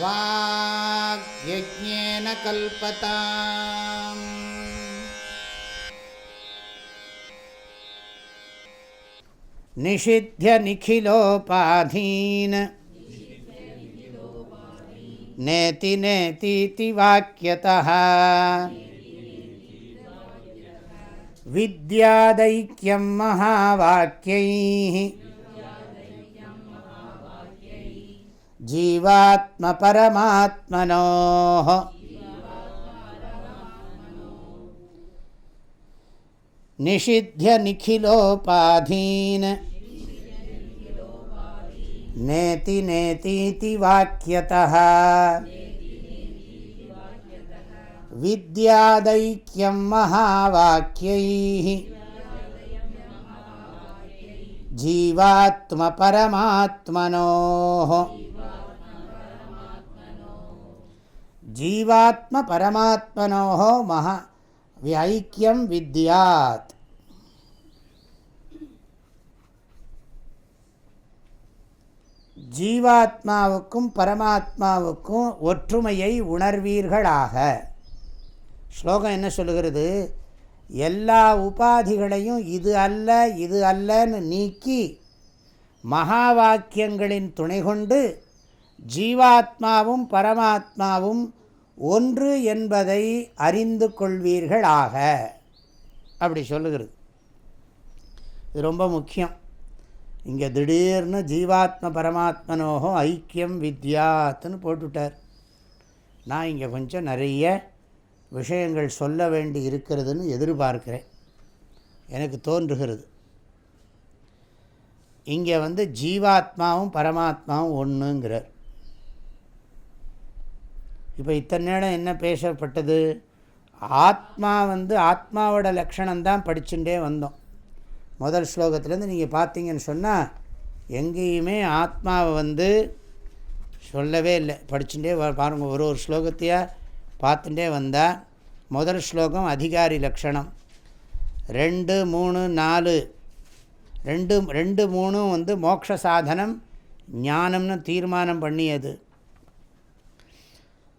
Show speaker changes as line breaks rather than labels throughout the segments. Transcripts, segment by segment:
वाग्यज्ञेन कल्पताम्। निषिध्य निखिलोपाधीन्। नेति नेतीति वाक्यतः। विद्यादैक्यं महावाक्यैः जीवात्मपरमात्मनोः। निषिध्य निखिलोपाधीन् नेति नेतीति वाक्यतः। विद्यादैक्यं महावाक्यैः। जीवात्मपरमात्मनोः ஜீவாத்ம பரமாத்மனோகோ மகா ஐக்கியம் வித்யாத். ஜீவாத்மாவுக்கும் பரமாத்மாவுக்கும் ஒற்றுமையை உணர்வீர்களாக. ஸ்லோகம் என்ன சொல்லுகிறது? எல்லா உபாதிகளையும் இது அல்ல இது அல்லன்னு நீக்கி மகா வாக்கியங்களின் துணை கொண்டு ஜீவாத்மாவும் பரமாத்மாவும் ஒன்று என்பதை அறிந்து கொள்வீர்களாக. அப்படி சொல்லுகிறது. இது ரொம்ப முக்கியம். இங்கே திடீர்னு ஜீவாத்ம பரமாத்மனோகோ ஐக்கியம் வித்யாத்துன்னு போட்டுவிட்டார் நான் இங்கே கொஞ்சம் நிறைய விஷயங்கள் சொல்ல வேண்டி இருக்கிறதுன்னு எதிர்பார்க்கிறேன். எனக்கு தோன்றுகிறது. இங்கே வந்து ஜீவாத்மாவும் பரமாத்மாவும் ஒன்றுங்கிறார் இப்போ இத்தனை நேரம் என்ன பேசப்பட்டது? ஆத்மா வந்து ஆத்மாவோட லக்ஷணம்தான் படிச்சுட்டே வந்தோம். முதல் ஸ்லோகத்துலேருந்து நீங்கள் பார்த்தீங்கன்னு சொன்னால் எங்கேயுமே ஆத்மாவை வந்து சொல்லவே இல்லை. படிச்சுட்டே பாருங்கள் ஒரு ஒரு ஸ்லோகத்தையாக பார்த்துட்டே வந்தால் முதல் ஸ்லோகம் அதிகாரி லக்ஷணம். ரெண்டு மூணு நாலு. ரெண்டு ரெண்டு மூணும் வந்து மோக்ஷ சாதனம் ஞானம்னு தீர்மானம் பண்ணியது.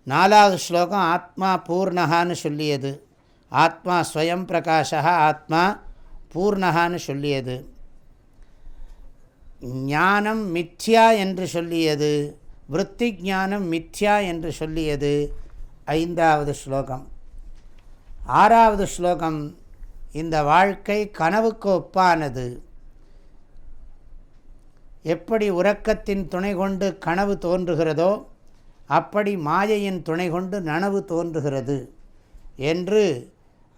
நாலாவது ஸ்லோகம் ஆத்மா பூர்ணகான்னு சொல்லியது. ஆத்மா ஸ்வயம் பிரகாஷா ஆத்மா பூர்ணகான்னு சொல்லியது. ஞானம் மித்யா என்று சொல்லியது. விற்பி ஞானம் மித்யா என்று சொல்லியது. ஐந்தாவது ஸ்லோகம். ஆறாவது ஸ்லோகம். இந்த வாழ்க்கை கனவுக்கு ஒப்பானது. எப்படி உறக்கத்தின் துணை கொண்டு கனவு தோன்றுகிறதோ அப்படி மாயையின் துணை கொண்டு நனவு தோன்றுகிறது என்று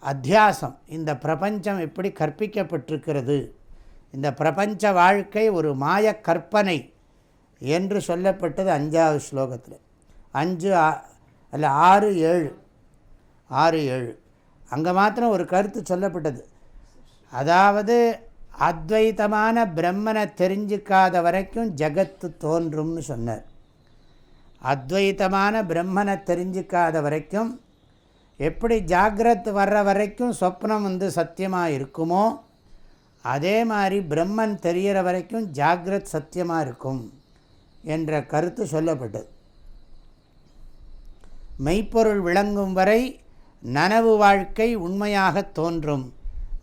அத்தியாசம். இந்த பிரபஞ்சம் எப்படி கற்பிக்கப்பட்டிருக்கிறது? இந்த பிரபஞ்ச வாழ்க்கை ஒரு மாய கற்பனை என்று சொல்லப்பட்டது அஞ்சாவது ஸ்லோகத்தில். அஞ்சு அல்ல ஆறு ஏழு. ஆறு ஏழு. அங்கே மாத்திரம் ஒரு கருத்து சொல்லப்பட்டது. அதாவது அத்வைத்தமான பிரம்மனை தெரிஞ்சிக்காத வரைக்கும் ஜகத்து தோன்றும்னு சொன்னார். அத்வைத்தமான பிரம்மனை தெரிஞ்சிக்காத வரைக்கும் எப்படி ஜாகிரத் வர்ற வரைக்கும் சொப்னம் வந்து சத்தியமாக இருக்குமோ அதே மாதிரி பிரம்மன் தெரிகிற வரைக்கும் ஜாகிரத் சத்தியமாக இருக்கும் என்ற கருத்து சொல்லப்பட்டது. மெய்ப்பொருள் விளங்கும் வரை நனவு வாழ்க்கை உண்மையாக தோன்றும்.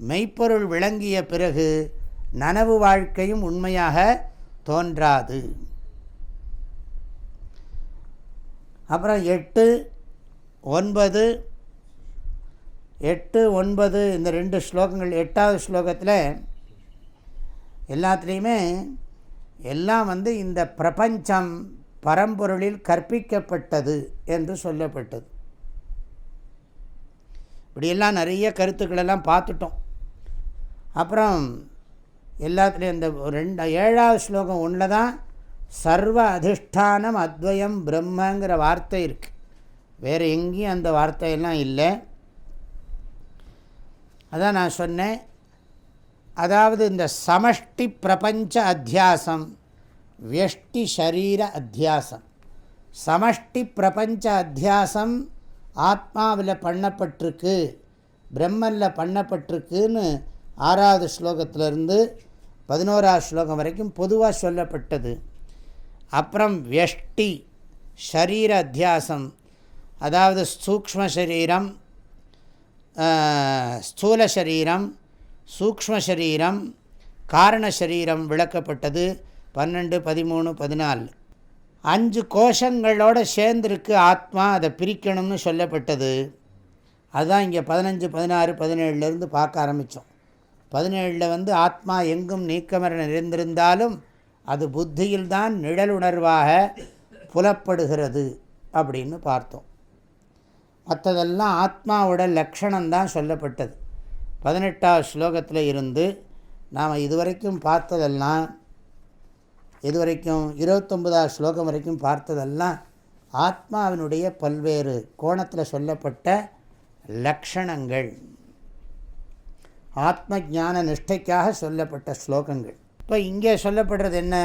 மெய்ப்பொருள் விளங்கிய பிறகு நனவு வாழ்க்கையும் உண்மையாக தோன்றாது. அப்புறம் எட்டு ஒன்பது எட்டு ஒன்பது இந்த ரெண்டு ஸ்லோகங்கள் எட்டாவது ஸ்லோகத்தில் எல்லாத்துலேயுமே எல்லாம் வந்து இந்த பிரபஞ்சம் பரம்பொருளில் கற்பிக்கப்பட்டது என்று சொல்லப்பட்டது. இப்படியெல்லாம் நிறைய கருத்துக்களெல்லாம் பார்த்துட்டோம். அப்புறம் எல்லாத்துலேயும் இந்த ரெண்டு ஏழாவது ஸ்லோகம் ஒன்றில் தான் சர்வ அதிஷ்டானம் அத்வயம் பிரம்மங்கிற வார்த்தை இருக்குது வேறு எங்கேயும் அந்த வார்த்தையெல்லாம் இல்லை. அதான் நான் சொன்னேன். அதாவது இந்த சமஷ்டி பிரபஞ்ச அத்தியாசம் வியஷ்டி ஷரீர அத்தியாசம். சமஷ்டி பிரபஞ்ச அத்தியாசம் ஆத்மாவில் பண்ணப்பட்டிருக்கு பிரம்மனில் பண்ணப்பட்டிருக்குன்னு ஆறாவது ஸ்லோகத்திலிருந்து பதினோராவது ஸ்லோகம் வரைக்கும் பொதுவாக சொல்லப்பட்டது. அப்புறம் வியஷ்டி ஷரீர அத்தியாசம் அதாவது சூக்ம சரீரம் ஸ்தூல சரீரம் சூக்ம சரீரம் காரண சரீரம் விளக்கப்பட்டது பன்னெண்டு பதிமூணு பதினாலு. அஞ்சு கோஷங்களோடு சேர்ந்துருக்கு ஆத்மா அதை பிரிக்கணும்னு சொல்லப்பட்டது. அதுதான் இங்கே பதினஞ்சு பதினாறு பதினேழுலேருந்து பார்க்க ஆரம்பித்தோம் பதினேழில் வந்து ஆத்மா எங்கும் நீக்கமர நிறைந்திருந்தாலும் அது புத்தியில்தான் நிழலுணர்வாக புலப்படுகிறது அப்படின்னு பார்த்தோம். மற்றதெல்லாம் ஆத்மாவோட லக்ஷணம்தான் சொல்லப்பட்டது. பதினெட்டாவது ஸ்லோகத்தில் இருந்து நாம் இதுவரைக்கும் பார்த்ததெல்லாம் இதுவரைக்கும் இருபத்தொம்பதாவது ஸ்லோகம் வரைக்கும் பார்த்ததெல்லாம் ஆத்மாவினுடைய பல்வேறு கோணத்தில் சொல்லப்பட்ட லக்ஷணங்கள். ஆத்ம ஜான நிஷ்டைக்காக சொல்லப்பட்ட ஸ்லோகங்கள். இப்போ இங்கே சொல்லப்படுறது என்ன?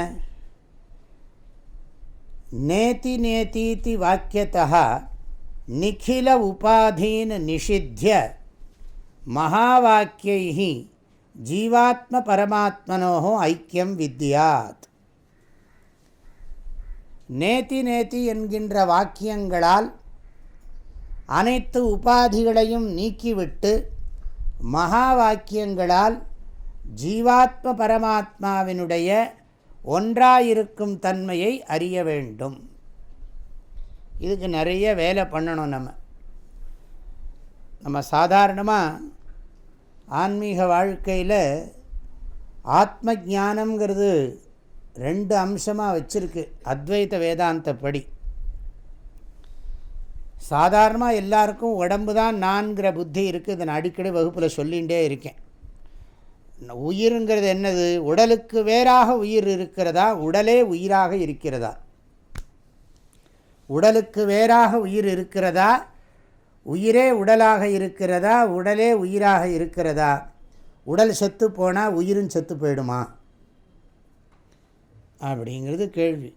நேத்தி நேத்தீதி வாக்கியத்தா நிகில உபாதீன் நிஷித்திய மகாவாக்கியை ஜீவாத்ம பரமாத்மனோ ஐக்கியம் வித்யாத் நேத்தி நேத்தி என்கின்ற வாக்கியங்களால் அனைத்து உபாதிகளையும் நீக்கிவிட்டு மகா வாக்கியங்களால் ஜீவாத்ம பரமாத்மாவினுடைய ஒன்றாயிருக்கும் தன்மையை அறிய வேண்டும். இதுக்கு நிறைய வேலை பண்ணணும் நம்ம. நம்ம சாதாரணமாக ஆன்மீக வாழ்க்கையில் ஆத்ம ஜானங்கிறது ரெண்டு அம்சமாக வச்சுருக்கு. அத்வைத வேதாந்தப்படி சாதாரணமாக எல்லாருக்கும் உடம்பு தான் நான்கிற புத்தி இருக்குது இதை நான் அடிக்கடி வகுப்பில் சொல்லிகிட்டே இருக்கேன். உயிருங்கிறது என்னது? உடலுக்கு வேறாக உயிர் இருக்கிறதா? உடலே உயிராக இருக்கிறதா? உடலுக்கு வேறாக உயிர் இருக்கிறதா? உயிரே உடலாக இருக்கிறதா? உடலே உயிராக இருக்கிறதா? உடல் செத்து போனால் உயிரும் செத்து போயிடுமா? அப்படிங்கிறது கேள்வி.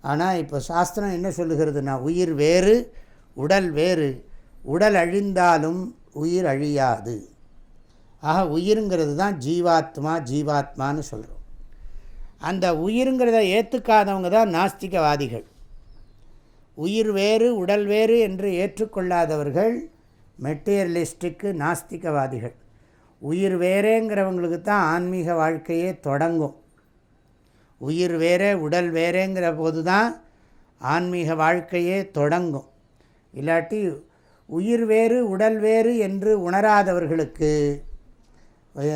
ஆனால் இப்போ சாஸ்திரம் என்ன சொல்லுகிறதுனா உயிர் வேறு உடல் வேறு. உடல் அழிந்தாலும் உயிர் அழியாது. ஆக உயிருங்கிறது தான் ஜீவாத்மா ஜீவாத்மான்னு சொல்கிறோம் அந்த உயிருங்கிறத ஏற்றுக்காதவங்க தான் நாஸ்திகவாதிகள். உயிர் வேறு உடல் வேறு என்று ஏற்றுக்கொள்ளாதவர்கள் மெட்டீரியலிஸ்டிக்கு நாஸ்திகவாதிகள். உயிர் வேறேங்கிறவங்களுக்கு தான் ஆன்மீக வாழ்க்கையே தொடங்கும். உயிர் வேறே உடல் வேறேங்கிற போது தான் ஆன்மீக வாழ்க்கையே தொடங்கும். இல்லாட்டி உயிர் வேறு உடல் வேறு என்று உணராதவர்களுக்கு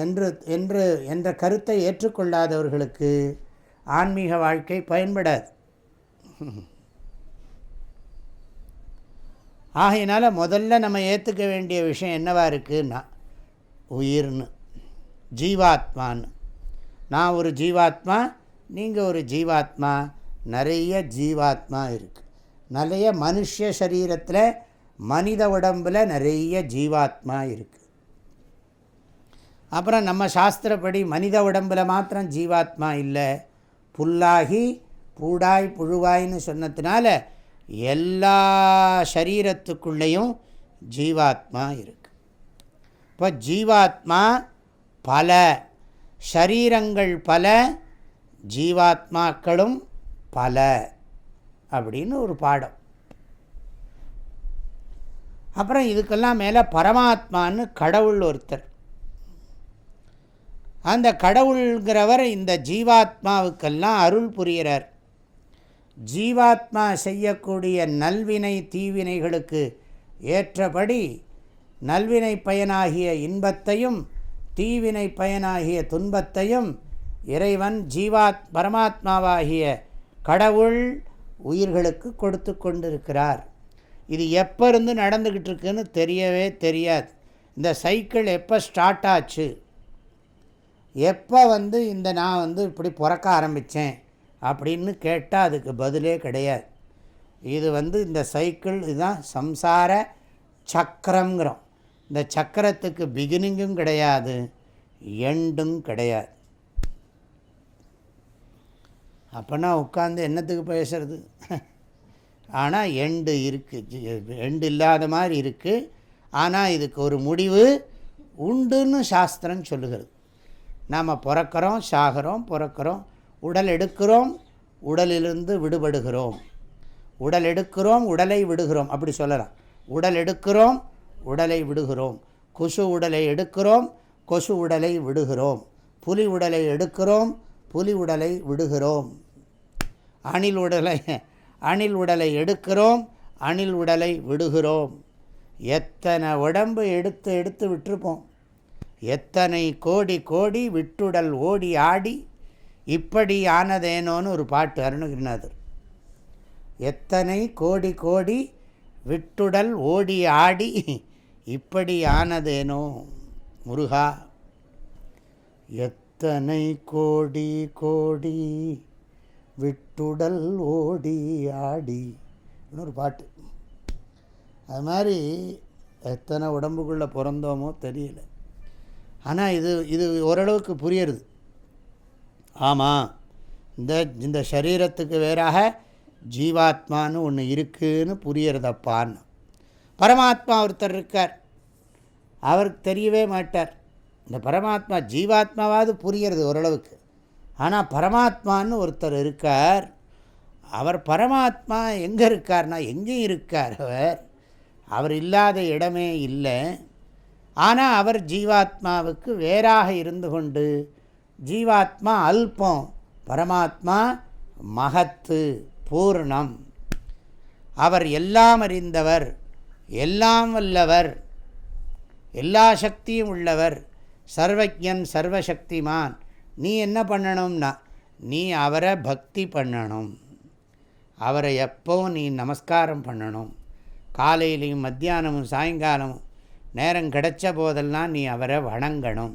என்று என்று என்ற கருத்தை ஏற்றுக்கொள்ளாதவர்களுக்கு ஆன்மீக வாழ்க்கை பயன்படாது. ஆகையினால் முதல்ல நம்ம ஏற்றுக்க வேண்டிய விஷயம் என்னவாக இருக்குன்னா உயிர்னு. ஜீவாத்மான்னு நான் ஒரு ஜீவாத்மா நீங்கள் ஒரு ஜீவாத்மா நிறைய ஜீவாத்மா இருக்குது நிறைய மனுஷ சரீரத்தில் மனித உடம்பில் நிறைய ஜீவாத்மா இருக்குது அப்புறம் நம்ம சாஸ்திரப்படி மனித உடம்பில் மாத்திரம் ஜீவாத்மா இல்லை. புல்லாகி பூடாய் புழுவாயின்னு சொன்னதுனால எல்லா சரீரத்துக்குள்ளேயும் ஜீவாத்மா இருக்குது இப்போ ஜீவாத்மா பல ஷரீரங்கள் பல ஜீவாத்மாக்களும் பல அப்படின்னு ஒரு பாடம். அப்புறம் இதுக்கெல்லாம் மேலே பரமாத்மான்னு கடவுள் ஒருத்தர். அந்த கடவுள்கிறவர் இந்த ஜீவாத்மாவுக்கெல்லாம் அருள் புரிகிறார் ஜீவாத்மா செய்யக்கூடிய நல்வினை தீவினைகளுக்கு ஏற்றபடி நல்வினை பயனாகிய இன்பத்தையும் தீவினை பயனாகிய துன்பத்தையும் இறைவன் ஜீவாத் பரமாத்மாவாகிய கடவுள் உயிர்களுக்கு கொடுத்து கொண்டிருக்கிறார். இது எப்போ இருந்து நடந்துக்கிட்டு இருக்குன்னு தெரியவே தெரியாது. இந்த சைக்கிள் எப்போ ஸ்டார்ட் ஆச்சு? எப்போ வந்து இந்த நான் வந்து இப்படி பிறக்க ஆரம்பித்தேன் அப்படின்னு கேட்டால் அதுக்கு பதிலே கிடையாது. இது வந்து இந்த சைக்கிள் இதுதான் சம்சார சக்கரங்கிறோம் இந்த சக்கரத்துக்கு பிகினிங்கும் கிடையாது எண்டும் கிடையாது. அப்போனா உட்காந்து என்னத்துக்கு பேசுறது? ஆனால் எண்டு இருக்குது எண்டு இல்லாத மாதிரி இருக்குது ஆனால் இதுக்கு ஒரு முடிவு உண்டுன்னு சாஸ்திரம் சொல்லுகிறது. நாம் பிறக்கிறோம் சாகிறோம் பிறக்கிறோம். உடல் எடுக்கிறோம் உடலிலிருந்து விடுபடுகிறோம். உடல் எடுக்கிறோம் உடலை விடுகிறோம் அப்படி சொல்லலாம். உடல் எடுக்கிறோம் உடலை விடுகிறோம். கொசு உடலை எடுக்கிறோம் கொசு உடலை விடுகிறோம். புலி உடலை எடுக்கிறோம் புலி உடலை விடுகிறோம். அணில் உடலை அணில் உடலை எடுக்கிறோம் அணில் உடலை விடுகிறோம். எத்தனை உடம்பு எடுத்து எடுத்து விட்டுருப்போம். எத்தனை கோடி கோடி விட்டுடல் ஓடி ஆடி இப்படி ஆனதேனோன்னு ஒரு பாட்டு அருணகிரிநாதர். எத்தனை கோடி கோடி விட்டுடல் ஓடி ஆடி இப்படி ஆனதேனோ முருகா. எத்தனை கோடி கோடி விட்டுடல் ஓடி ஆடி இன்னொரு பாட்டு. அது மாதிரி எத்தனை உடம்புக்குள்ளே பிறந்தோமோ தெரியல. ஆனால் இது இது ஓரளவுக்கு புரியுறது. ஆமாம் இந்த இந்த சரீரத்துக்கு வேறாக ஜீவாத்மான்னு ஒன்று இருக்குதுன்னு புரியறதப்பான்னு. பரமாத்மா ஒருத்தர் இருக்கார். அவருக்கு தெரியவே மாட்டார். இந்த பரமாத்மா ஜீவாத்மாவாவது புரியறது ஓரளவுக்கு. ஆனால் பரமாத்மான்னு ஒருத்தர் இருக்கார். அவர் பரமாத்மா எங்கே இருக்கார்னா எங்கேயும் இருக்கார் அவர். அவர் இல்லாத இடமே இல்லை. ஆனால் அவர் ஜீவாத்மாவுக்கு வேறாக இருந்து கொண்டு ஜீவாத்மா அல்பம் பரமாத்மா மகத்து பூர்ணம். அவர் எல்லாம் அறிந்தவர் எல்லாம் வல்லவர் எல்லா சக்தியும் உள்ளவர் சர்வஜன் சர்வசக்திமான். நீ என்ன பண்ணணும்னா நீ அவரை பக்தி பண்ணணும். அவரை எப்போவும் நீ நமஸ்காரம் பண்ணணும். காலையிலையும் மத்தியானமும் சாயங்காலமும் நேரம் கிடைச்ச போதெல்லாம் நீ அவரை வணங்கணும்.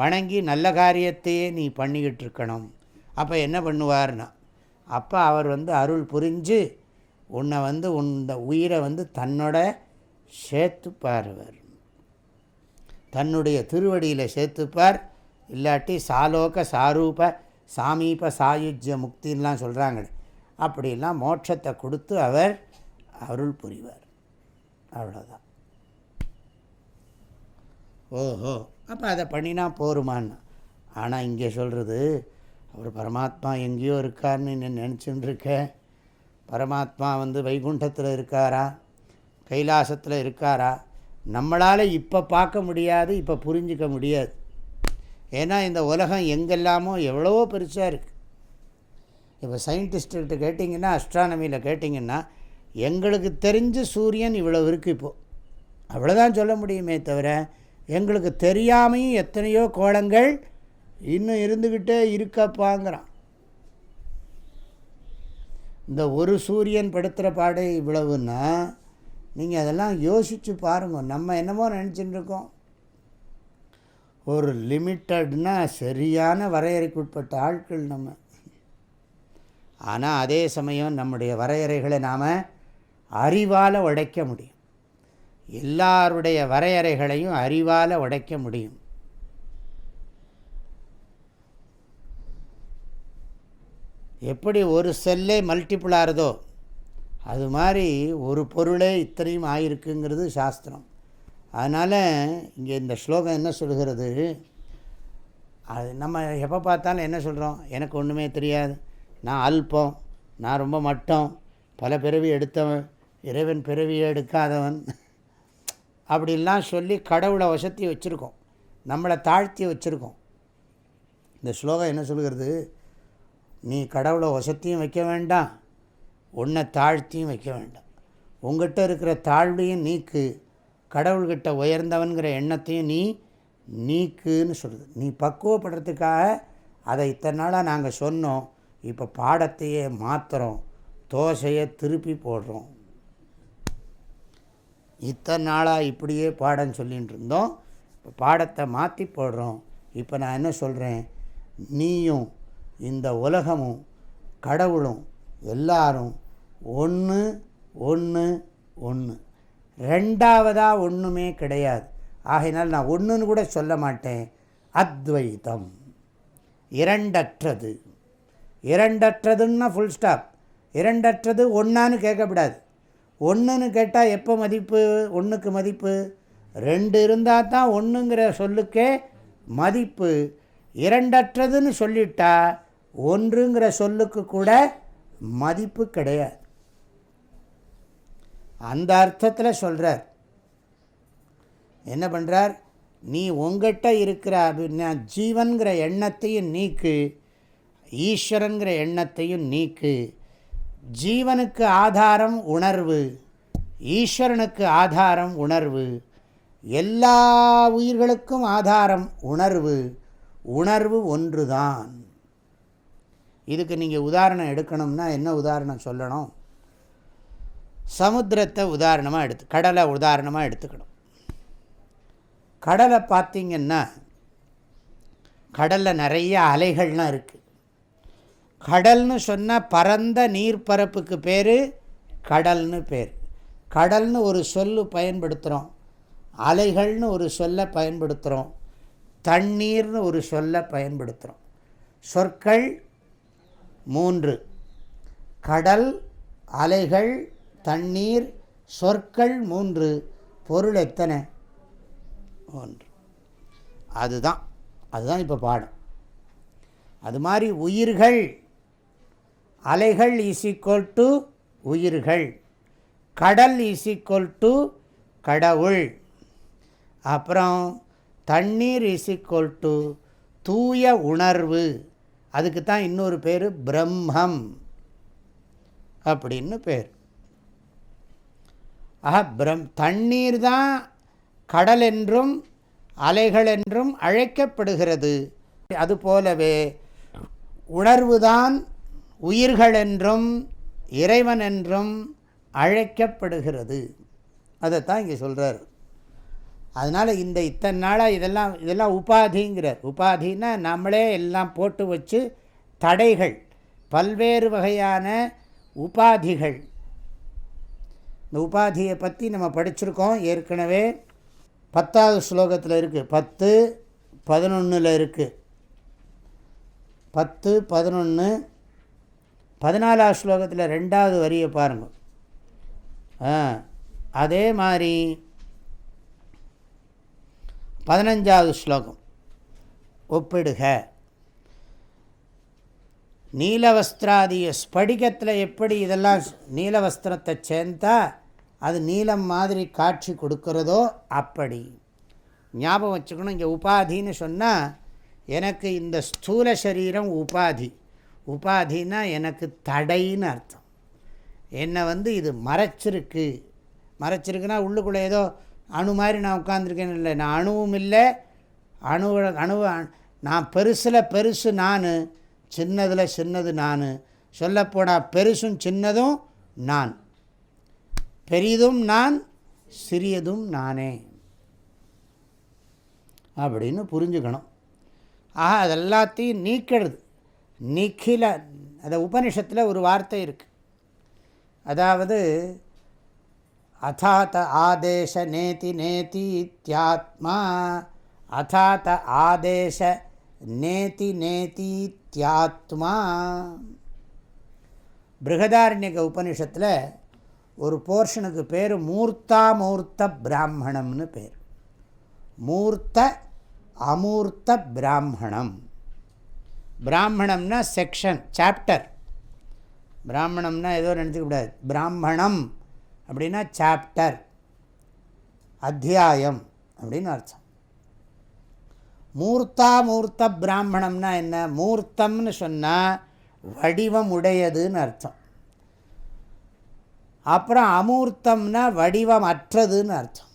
வணங்கி நல்ல காரியத்தையே நீ பண்ணிக்கிட்டு இருக்கணும் அப்போ என்ன பண்ணுவார்னா அப்போ அவர் வந்து அருள் புரிஞ்சு உன்னை வந்து உன் உயிரை வந்து தன்னோட சேர்த்துப்பார் அவர். தன்னுடைய திருவடியில் சேர்த்துப்பார். இல்லாட்டி சாலோக சாரூப சாமீப சாயுஜ்ய முக்தின்லாம் சொல்கிறாங்களே அப்படிலாம் மோட்சத்தை கொடுத்து அவர் அருள் புரிவார். அவ்வளோதான் ஓஹோ அப்போ அதை பண்ணினா போருமான்னு. ஆனால் இங்கே சொல்கிறது அவர் பரமாத்மா எங்கேயோ இருக்கார்னு நீ நினச்சின்னு இருக்க பரமாத்மா வந்து வைகுண்டத்தில் இருக்காரா? கைலாசத்தில் இருக்காரா? நம்மளால் இப்போ பார்க்க முடியாது இப்போ புரிஞ்சிக்க முடியாது. ஏன்னா இந்த உலகம் எங்கெல்லாமோ எவ்வளவோ பெருசாக இருக்குது இப்போ சயின்டிஸ்ட்டுக்கிட்ட கேட்டிங்கன்னா அஸ்ட்ரானமியில் கேட்டிங்கன்னா எங்களுக்கு தெரிஞ்ச சூரியன் இவ்வளோ இருக்குது இப்போது அவ்வளோதான் சொல்ல முடியுமே தவிர எங்களுக்கு தெரியாமையும் எத்தனையோ கோலங்கள் இன்னும் இருந்துக்கிட்டே இருக்கப்பாங்கிறான். இந்த ஒரு சூரியன் படுத்துகிற பாடு இவ்வளவுன்னா நீங்கள் அதெல்லாம் யோசித்து பாருங்கள் நம்ம என்னமோ நினச்சிட்டு இருக்கோம் ஒரு லிமிட்டட்னா சரியான வரையறைக்குட்பட்ட ஆட்கள் நம்ம. ஆனால் அதே சமயம் நம்முடைய வரையறைகளை நாம் அறிவால் உடைக்க முடியும். எல்லாருடைய வரையறைகளையும் அறிவால் உடைக்க முடியும். எப்படி ஒரு செல்லே மல்டிப்புள் ஆகிறதோ அது மாதிரி ஒரு பொருளே இத்தனையும் ஆயிருக்குங்கிறது சாஸ்திரம். அதனால் இங்கே இந்த ஸ்லோகம் என்ன சொல்கிறது? அது நம்ம எப்போ பார்த்தாலும் என்ன சொல்கிறோம் எனக்கு ஒன்றுமே தெரியாது. நான் அல்பம் நான் ரொம்ப மட்டம் பல பிறவி எடுத்தவன் இறைவன் பிறவியை எடுக்காதவன். அப்படின்லாம் சொல்லி கடவுளை வசத்தி வச்சுருக்கோம். நம்மளை தாழ்த்தி வச்சுருக்கோம். இந்த ஸ்லோகம் என்ன சொல்கிறது? நீ கடவுளை வசத்தையும் வைக்க வேண்டாம் உன்னை தாழ்த்தியும் வைக்க வேண்டாம். உங்கள்கிட்ட இருக்கிற தாழ்வையும் நீக்கு கடவுள்கிட்ட உயர்ந்தவன்கிற எண்ணத்தையும் நீ நீக்குன்னு சொல்லுது. நீ பக்குவப்படுறதுக்காக அதை இத்தனை நாளாக நாங்கள் சொன்னோம் இப்போ பாடத்தையே மாற்றுறோம் தோசையை திருப்பி போடுறோம். இத்தனை நாளாக இப்படியே பாடம் சொல்லிகிட்டு இருந்தோம். இப்போ பாடத்தை மாற்றி போடுறோம். இப்போ நான் என்ன சொல்கிறேன் நீயும் இந்த உலகமும் கடவுளும் எல்லாரும் ஒன்று ஒன்று ஒன்று ரெண்டாவதாக ஒன்றுமே கிடையாது. ஆகையினால் நான் ஒன்றுன்னு கூட சொல்ல மாட்டேன். அத்வைதம். இரண்டற்றது. இரண்டற்றதுன்னா ஃபுல் ஸ்டாப் இரண்டற்றது ஒன்றான்னு கேட்கக்கூடாது. ஒன்றுன்னு கேட்டால் எப்போ மதிப்பு? ஒன்றுக்கு மதிப்பு. ரெண்டு இருந்தால் தான் ஒன்றுங்கிற சொல்லுக்கே மதிப்பு. இரண்டற்றதுன்னு சொல்லிட்டா ஒன்றுங்கிற சொல்லுக்கு கூட மதிப்பு கிடையாது. அந்த அர்த்தத்தில் சொல்கிறார் என்ன பண்ணுறார் நீ உங்கள்கிட்ட இருக்கிற ஜீவன்கிற எண்ணத்தையும் நீக்கு ஈஸ்வரங்கிற எண்ணத்தையும் நீக்கு. ஜீவனுக்கு ஆதாரம் உணர்வு ஈஸ்வரனுக்கு ஆதாரம் உணர்வு எல்லா உயிர்களுக்கும் ஆதாரம் உணர்வு உணர்வு ஒன்றுதான். இதுக்கு நீங்கள் உதாரணம் எடுக்கணும்னா என்ன உதாரணம் சொல்லணும்? சமுத்திரத்தை உதாரணமாக எடுத்து கடலை உதாரணமாக எடுத்துக்கணும். கடலை பார்த்திங்கன்னா கடலில் நிறைய அலைகள்லாம் இருக்குது கடல்னு சொன்னால் பரந்த நீர்ப்பரப்புக்கு பேர் கடல்னு பேர். கடல்னு ஒரு சொல்லு பயன்படுத்துகிறோம் அலைகள்னு ஒரு சொல்லை பயன்படுத்துகிறோம் தண்ணீர்னு ஒரு சொல்லை பயன்படுத்துகிறோம் சொற்கள் மூன்று. கடல் அலைகள் தண்ணீர் சொற்கள் மூன்று. பொருள் எத்தனை? ஒன்று. அதுதான். அதுதான் இப்போ பாடம். அது மாதிரி உயிர்கள் அலைகள் இஸ் ஈக்குவல் டு உயிர்கள். கடல் இஸ் ஈக்குவல் டு கடவுள். அப்புறம் தண்ணீர் இஸ் ஈக்குவல் டு தூய உணர்வு. அதுக்கு தான் இன்னொரு பேர் பிரம்மம் அப்படின்னு பேர். ஆஹா பிரம் தண்ணீர் தான் கடல் என்றும் அலைகள் என்றும் அழைக்கப்படுகிறது. அதுபோலவே உணர்வுதான் உயிர்கள் என்றும் இறைவன் என்றும் அழைக்கப்படுகிறது. அதைத்தான் இங்கே சொல்கிறார் அதனால் இந்த இத்தனை நாளாக இதெல்லாம் இதெல்லாம் உபாதிங்கிறார். உபாதின்னா நம்மளே எல்லாம் போட்டு வச்சு தடைகள் பல்வேறு வகையான உபாதிகள். இந்த உபாதியை பற்றி நம்ம படிச்சிருக்கோம். ஏற்கனவே பத்தாவது ஸ்லோகத்தில் இருக்குது பத்து பதினொன்றில் இருக்குது பத்து பதினொன்று பதினாலாவது ஸ்லோகத்தில் ரெண்டாவது வரியை பாருங்கள் அதே மாதிரி பதினஞ்சாவது ஸ்லோகம். ஒப்பிடுக. நீலவஸ்திராதிய ஸ்படிகத்தில் எப்படி இதெல்லாம் நீலவஸ்திரத்தை சேர்ந்தா அது நீலம் மாதிரி காட்சி கொடுக்கிறதோ அப்படி. ஞாபகம் வச்சுக்கணும் இங்கே உபாதின்னு சொன்னால் எனக்கு இந்த ஸ்தூல சரீரம் உபாதி. உபாதினா எனக்கு தடைன்னு அர்த்தம். என்னை வந்து இது மறைச்சிருக்கு. மறைச்சிருக்குன்னா உள்ளுக்குள்ளே ஏதோ அணு மாதிரி நான் உட்காந்துருக்கேன்னு இல்லை. நான் அணுவும் இல்லை. அணு அணுவ நான் பெருசில் பெருசு நான் சின்னதில் சின்னது நான். சொல்லப்போனால் பெருசும் சின்னதும் நான். பெரியதும் நான் சிறியதும் நானே. அப்படின்னு புரிஞ்சுக்கணும். ஆக அதெல்லாத்தையும் நீக்கிறது. நிகில அந்த உபனிஷத்தில் ஒரு வார்த்தை இருக்குது அதாவது அதாத்த ஆதேச நேதி நேதி இத்தியாத்மா அதாத்த ஆதேச நேதி நேதி இத்தியாத்மா. பிருகதாரண்யக உபனிஷத்தில் ஒரு போர்ஷனுக்கு பேர் மூர்த்தா மூர்த்த பிராமணம்னு பேர். மூர்த்த அமூர்த்த பிராமணம். பிராமணம்னா செக்ஷன் சாப்டர் பிராமணம்னா ஏதோ நினச்சிக்கூடாது பிராமணம் அப்படின்னா சாப்டர் அத்தியாயம் அப்படின்னு அர்த்தம். மூர்த்தா மூர்த்த பிராமணம்னா என்ன? மூர்த்தம்னு சொன்னால் வடிவம் உடையதுன்னு அர்த்தம். அப்புறம் அமூர்த்தம்னா வடிவம் அற்றதுன்னு அர்த்தம்.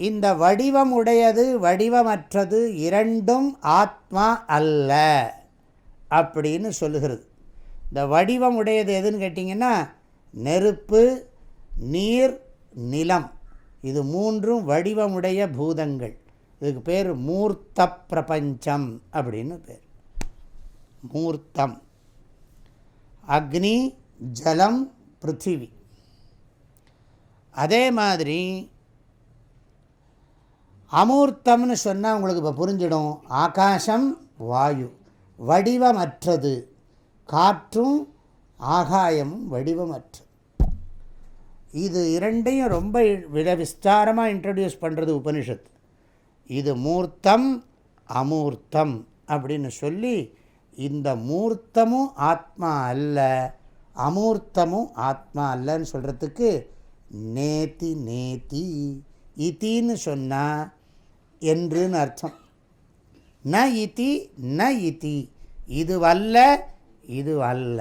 இந்த வடிவம் உடையது வடிவமற்றது இரண்டும் ஆத்மா அல்ல அப்படின்னு சொல்லுகிறது. இந்த வடிவம் உடையது எதுன்னு கேட்டிங்கன்னா நெருப்பு நீர் நிலம். இது மூன்றும் வடிவமுடைய பூதங்கள். இதுக்கு பேர் மூர்த்த பிரபஞ்சம் அப்படின்னு பேர். மூர்த்தம். அக்னி ஜலம் பிருத்திவி. அதே மாதிரி அமூர்த்தம்னு சொன்னால் உங்களுக்கு இப்போ புரிஞ்சிடும். ஆகாசம் வாயு. வடிவமற்றது. காற்றும் ஆகாயமும் வடிவமற்றது இது இரண்டையும் ரொம்ப விட விஸ்தாரமாக இன்ட்ரடியூஸ் பண்ணுறது உபனிஷத். இது மூர்த்தம் அமூர்த்தம் அப்படின்னு சொல்லி இந்த மூர்த்தமும் ஆத்மா அல்ல அமூர்த்தமும் ஆத்மா அல்லன்னு சொல்கிறதுக்கு நேத்தி நேத்தி இத்தின்னு சொன்னால் என்றுன்னு அர்த்தம். ந இத்தி ந இத்தி இதுவல்ல இதுவல்ல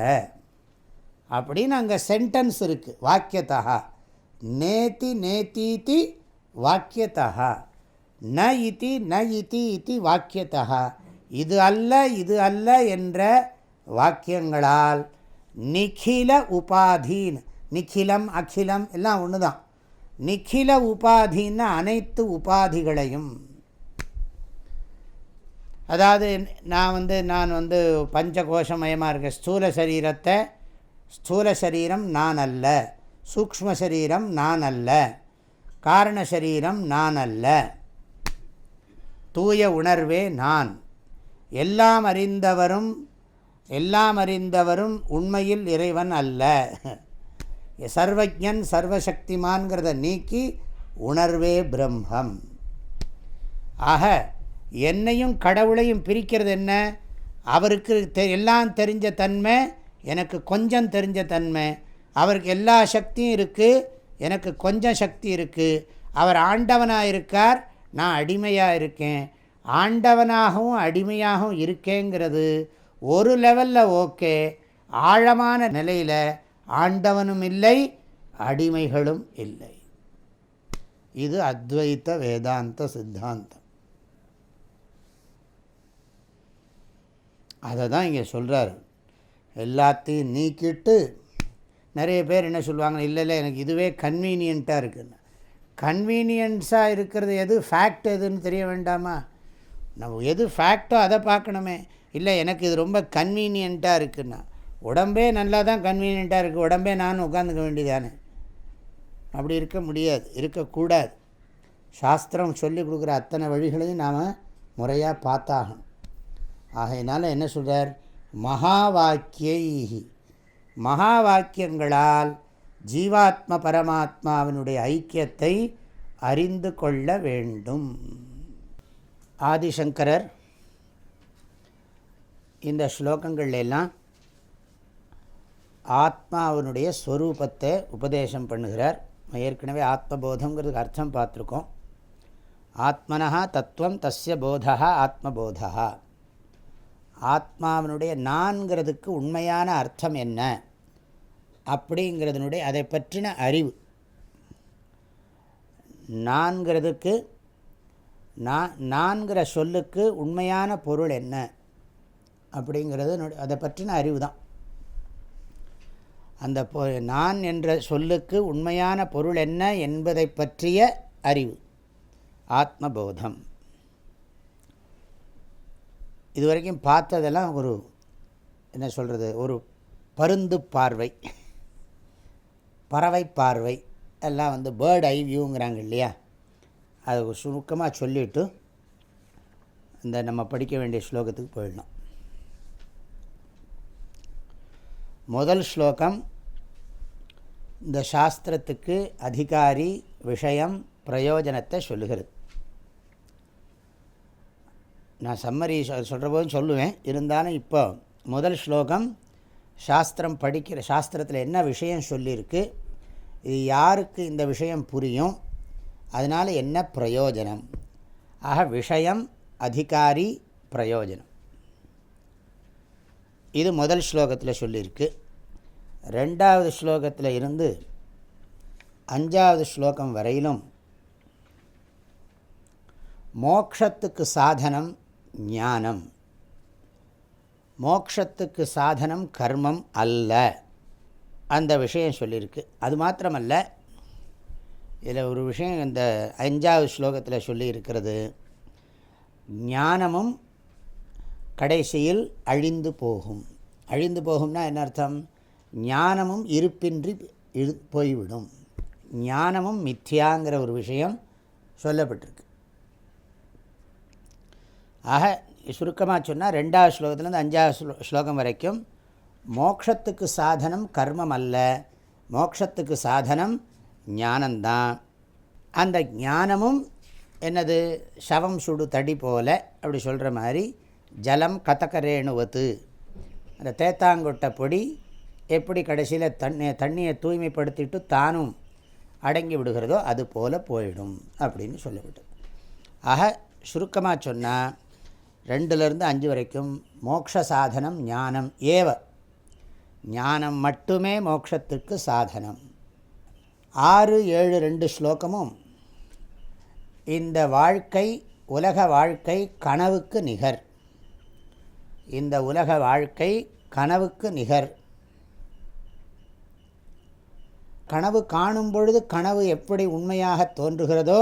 அப்படின்னு அங்கே சென்டென்ஸ் இருக்குது வாக்கியத்தா நேத்தி நேத்தீதி வாக்கியத்தா ந இத்தி ந இத்தி இத்தி வாக்கியத்தா இது அல்ல இது அல்ல என்ற வாக்கியங்களால் நிகில உபாதீன். நிகிலம் அகிலம் எல்லாம் ஒன்று தான் நிகில உபாதின்னா அனைத்து உபாதிகளையும். அதாவது நான் வந்து நான் வந்து பஞ்சகோஷமயமாக இருக்க ஸ்தூல சரீரத்தை ஸ்தூல சரீரம் நான் அல்ல சூக்ம சரீரம் நான் அல்ல காரண சரீரம் நான் அல்ல தூய உணர்வே நான். எல்லாம் அறிந்தவரும் எல்லாம் அறிந்தவரும் உண்மையில் இறைவன் அல்ல. சர்வஜன் சர்வசக்திமான்கிறத நீக்கி உணர்வே பிரம்மம். ஆக என்னையும் கடவுளையும் பிரிக்கிறது என்ன? அவருக்கு தெ எல்லாம் தெரிஞ்ச தன்மை எனக்கு கொஞ்சம் தெரிஞ்ச தன்மை. அவருக்கு எல்லா சக்தியும் இருக்குது எனக்கு கொஞ்சம் சக்தி இருக்குது அவர் ஆண்டவனாக இருக்கார் நான் அடிமையாக இருக்கேன் ஆண்டவனாகவும் அடிமையாகவும் இருக்கேங்கிறது ஒரு லெவலில் ஓகே. ஆழமான நிலையில் ஆண்டவனும் இல்லை அடிமைகளும் இல்லை. இது அத்வைத்த வேதாந்த சித்தாந்தம். அதை தான் இங்கே சொல்கிறார் எல்லாத்தையும் நீக்கிட்டு நிறைய பேர் என்ன சொல்லுவாங்க இல்லை இல்லை எனக்கு இதுவே கன்வீனியண்ட்டாக இருக்குன்னு. கன்வீனியன்ஸாக இருக்கிறது எது? ஃபேக்ட் எதுன்னு தெரிய வேண்டாமா? நம்ம எது ஃபேக்டோ அதை பார்க்கணுமே. இல்லை எனக்கு இது ரொம்ப கன்வீனியண்ட்டாக இருக்குன்னா. உடம்பே நல்லா தான் கன்வீனியண்ட்டாக இருக்குது உடம்பே நானும் உட்காந்துக்க வேண்டியதானே அப்படி இருக்க முடியாது. இருக்கக்கூடாது. சாஸ்திரம் சொல்லி கொடுக்குற அத்தனை வழிகளையும் நாம் முறையாக பார்த்தாகணும். ஆகையினால் என்ன சொல்கிறார் மகா வாக்கியை மகா வாக்கியங்களால் ஜீவாத்ம பரமாத்மாவினுடைய ஐக்கியத்தை அறிந்து கொள்ள வேண்டும். ஆதிசங்கரர் இந்த ஸ்லோகங்கள்லாம் ஆத்மாவினுடைய ஸ்வரூபத்தை உபதேசம் பண்ணுகிறார். ஏற்கனவே ஆத்மபோதங்கிறதுக்கு அர்த்தம் பார்த்துருக்கோம். ஆத்மனா தத்துவம் தஸ்ய போதா ஆத்மபோதா ஆத்மாவினுடைய நான்கிறதுக்கு உண்மையான அர்த்தம் என்ன? அப்படிங்கிறதுனுடைய அதை பற்றின அறிவு. நான்கிறதுக்கு நான் நான்கிற சொல்லுக்கு உண்மையான பொருள் என்ன? அப்படிங்கிறது அதை பற்றின அறிவு தான். அந்த பொ நான் என்ற சொல்லுக்கு உண்மையான பொருள் என்ன என்பதை பற்றிய அறிவு. ஆத்மபோதம். இதுவரைக்கும் பார்த்ததெல்லாம் ஒரு என்ன சொல்கிறது ஒரு பருந்து பார்வை. பறவை பார்வை. எல்லாம் வந்து பேர்ட் ஐ வியூங்கிறாங்க இல்லையா? அது சுருக்கமாக சொல்லிவிட்டு இந்த நம்ம படிக்க வேண்டிய ஸ்லோகத்துக்கு போயிடணும் முதல் ஸ்லோகம் இந்த சாஸ்திரத்துக்கு அதிகாரி விஷயம் பிரயோஜனத்தை சொல்லுகிறது. நான் சம்மரி சொல்கிற போதும் சொல்லுவேன். இருந்தாலும் இப்போ முதல் ஸ்லோகம் சாஸ்திரம் படிக்கிற சாஸ்திரத்தில் என்ன விஷயம் சொல்லியிருக்கு இது யாருக்கு இந்த விஷயம் புரியும் அதனால் என்ன பிரயோஜனம்? ஆக விஷயம் அதிகாரி பிரயோஜனம். இது முதல் ஸ்லோகத்தில் சொல்லியிருக்கு. ரெண்டாவது ஸ்லோகத்தில் இருந்து அஞ்சாவது ஸ்லோகம் வரையிலும் மோக்ஷத்துக்கு சாதனம் ஞானம். மோக்ஷத்துக்கு சாதனம் கர்மம் அல்ல. அந்த விஷயம் சொல்லியிருக்கு. அது மாத்திரமல்ல இதில் ஒரு விஷயம் இந்த அஞ்சாவது ஸ்லோகத்தில் சொல்லியிருக்கிறது. ஞானமும் கடைசியில் அழிந்து போகும். அழிந்து போகும்னா என்ன அர்த்தம்? ஞானமும் இருப்பின்றி இரு போய்விடும். ஞானமும் மித்யாங்கிற ஒரு விஷயம் சொல்லப்பட்டிருக்கு. ஆக சுருக்கமாக சொன்னால் ரெண்டாவது ஸ்லோகத்துலேருந்து அஞ்சாவது ஸ்லோ ஸ்லோகம் வரைக்கும் மோக்ஷத்துக்கு சாதனம் கர்மம் அல்ல மோக்ஷத்துக்கு சாதனம் ஞானந்தான் அந்த ஞானமும் என்னது? சவம் சுடு தடி போல அப்படி சொல்கிற மாதிரி ஜலம் கதக்கரேணுவத்து அந்த தேத்தாங்கொட்டை பொடி எப்படி கடைசியில் தண்ணி தண்ணியை தூய்மைப்படுத்திட்டு தானும் அடங்கி விடுகிறதோ அது போல் போயிடும் அப்படின்னு சொல்லிவிட்டு ஆக சுருக்கமாக சொன்னால் ரெண்டுலேருந்து அஞ்சு வரைக்கும். மோக்ஷ சாதனம் ஞானம் ஏவ. ஞானம் மட்டுமே மோக்ஷத்துக்கு சாதனம். ஆறு ஏழு ரெண்டு ஸ்லோகமும் இந்த வாழ்க்கை உலக வாழ்க்கை கனவுக்கு நிகர். இந்த உலக வாழ்க்கை கனவுக்கு நிகர். கனவு காணும் பொழுது கனவு எப்படி உண்மையாக தோன்றுகிறதோ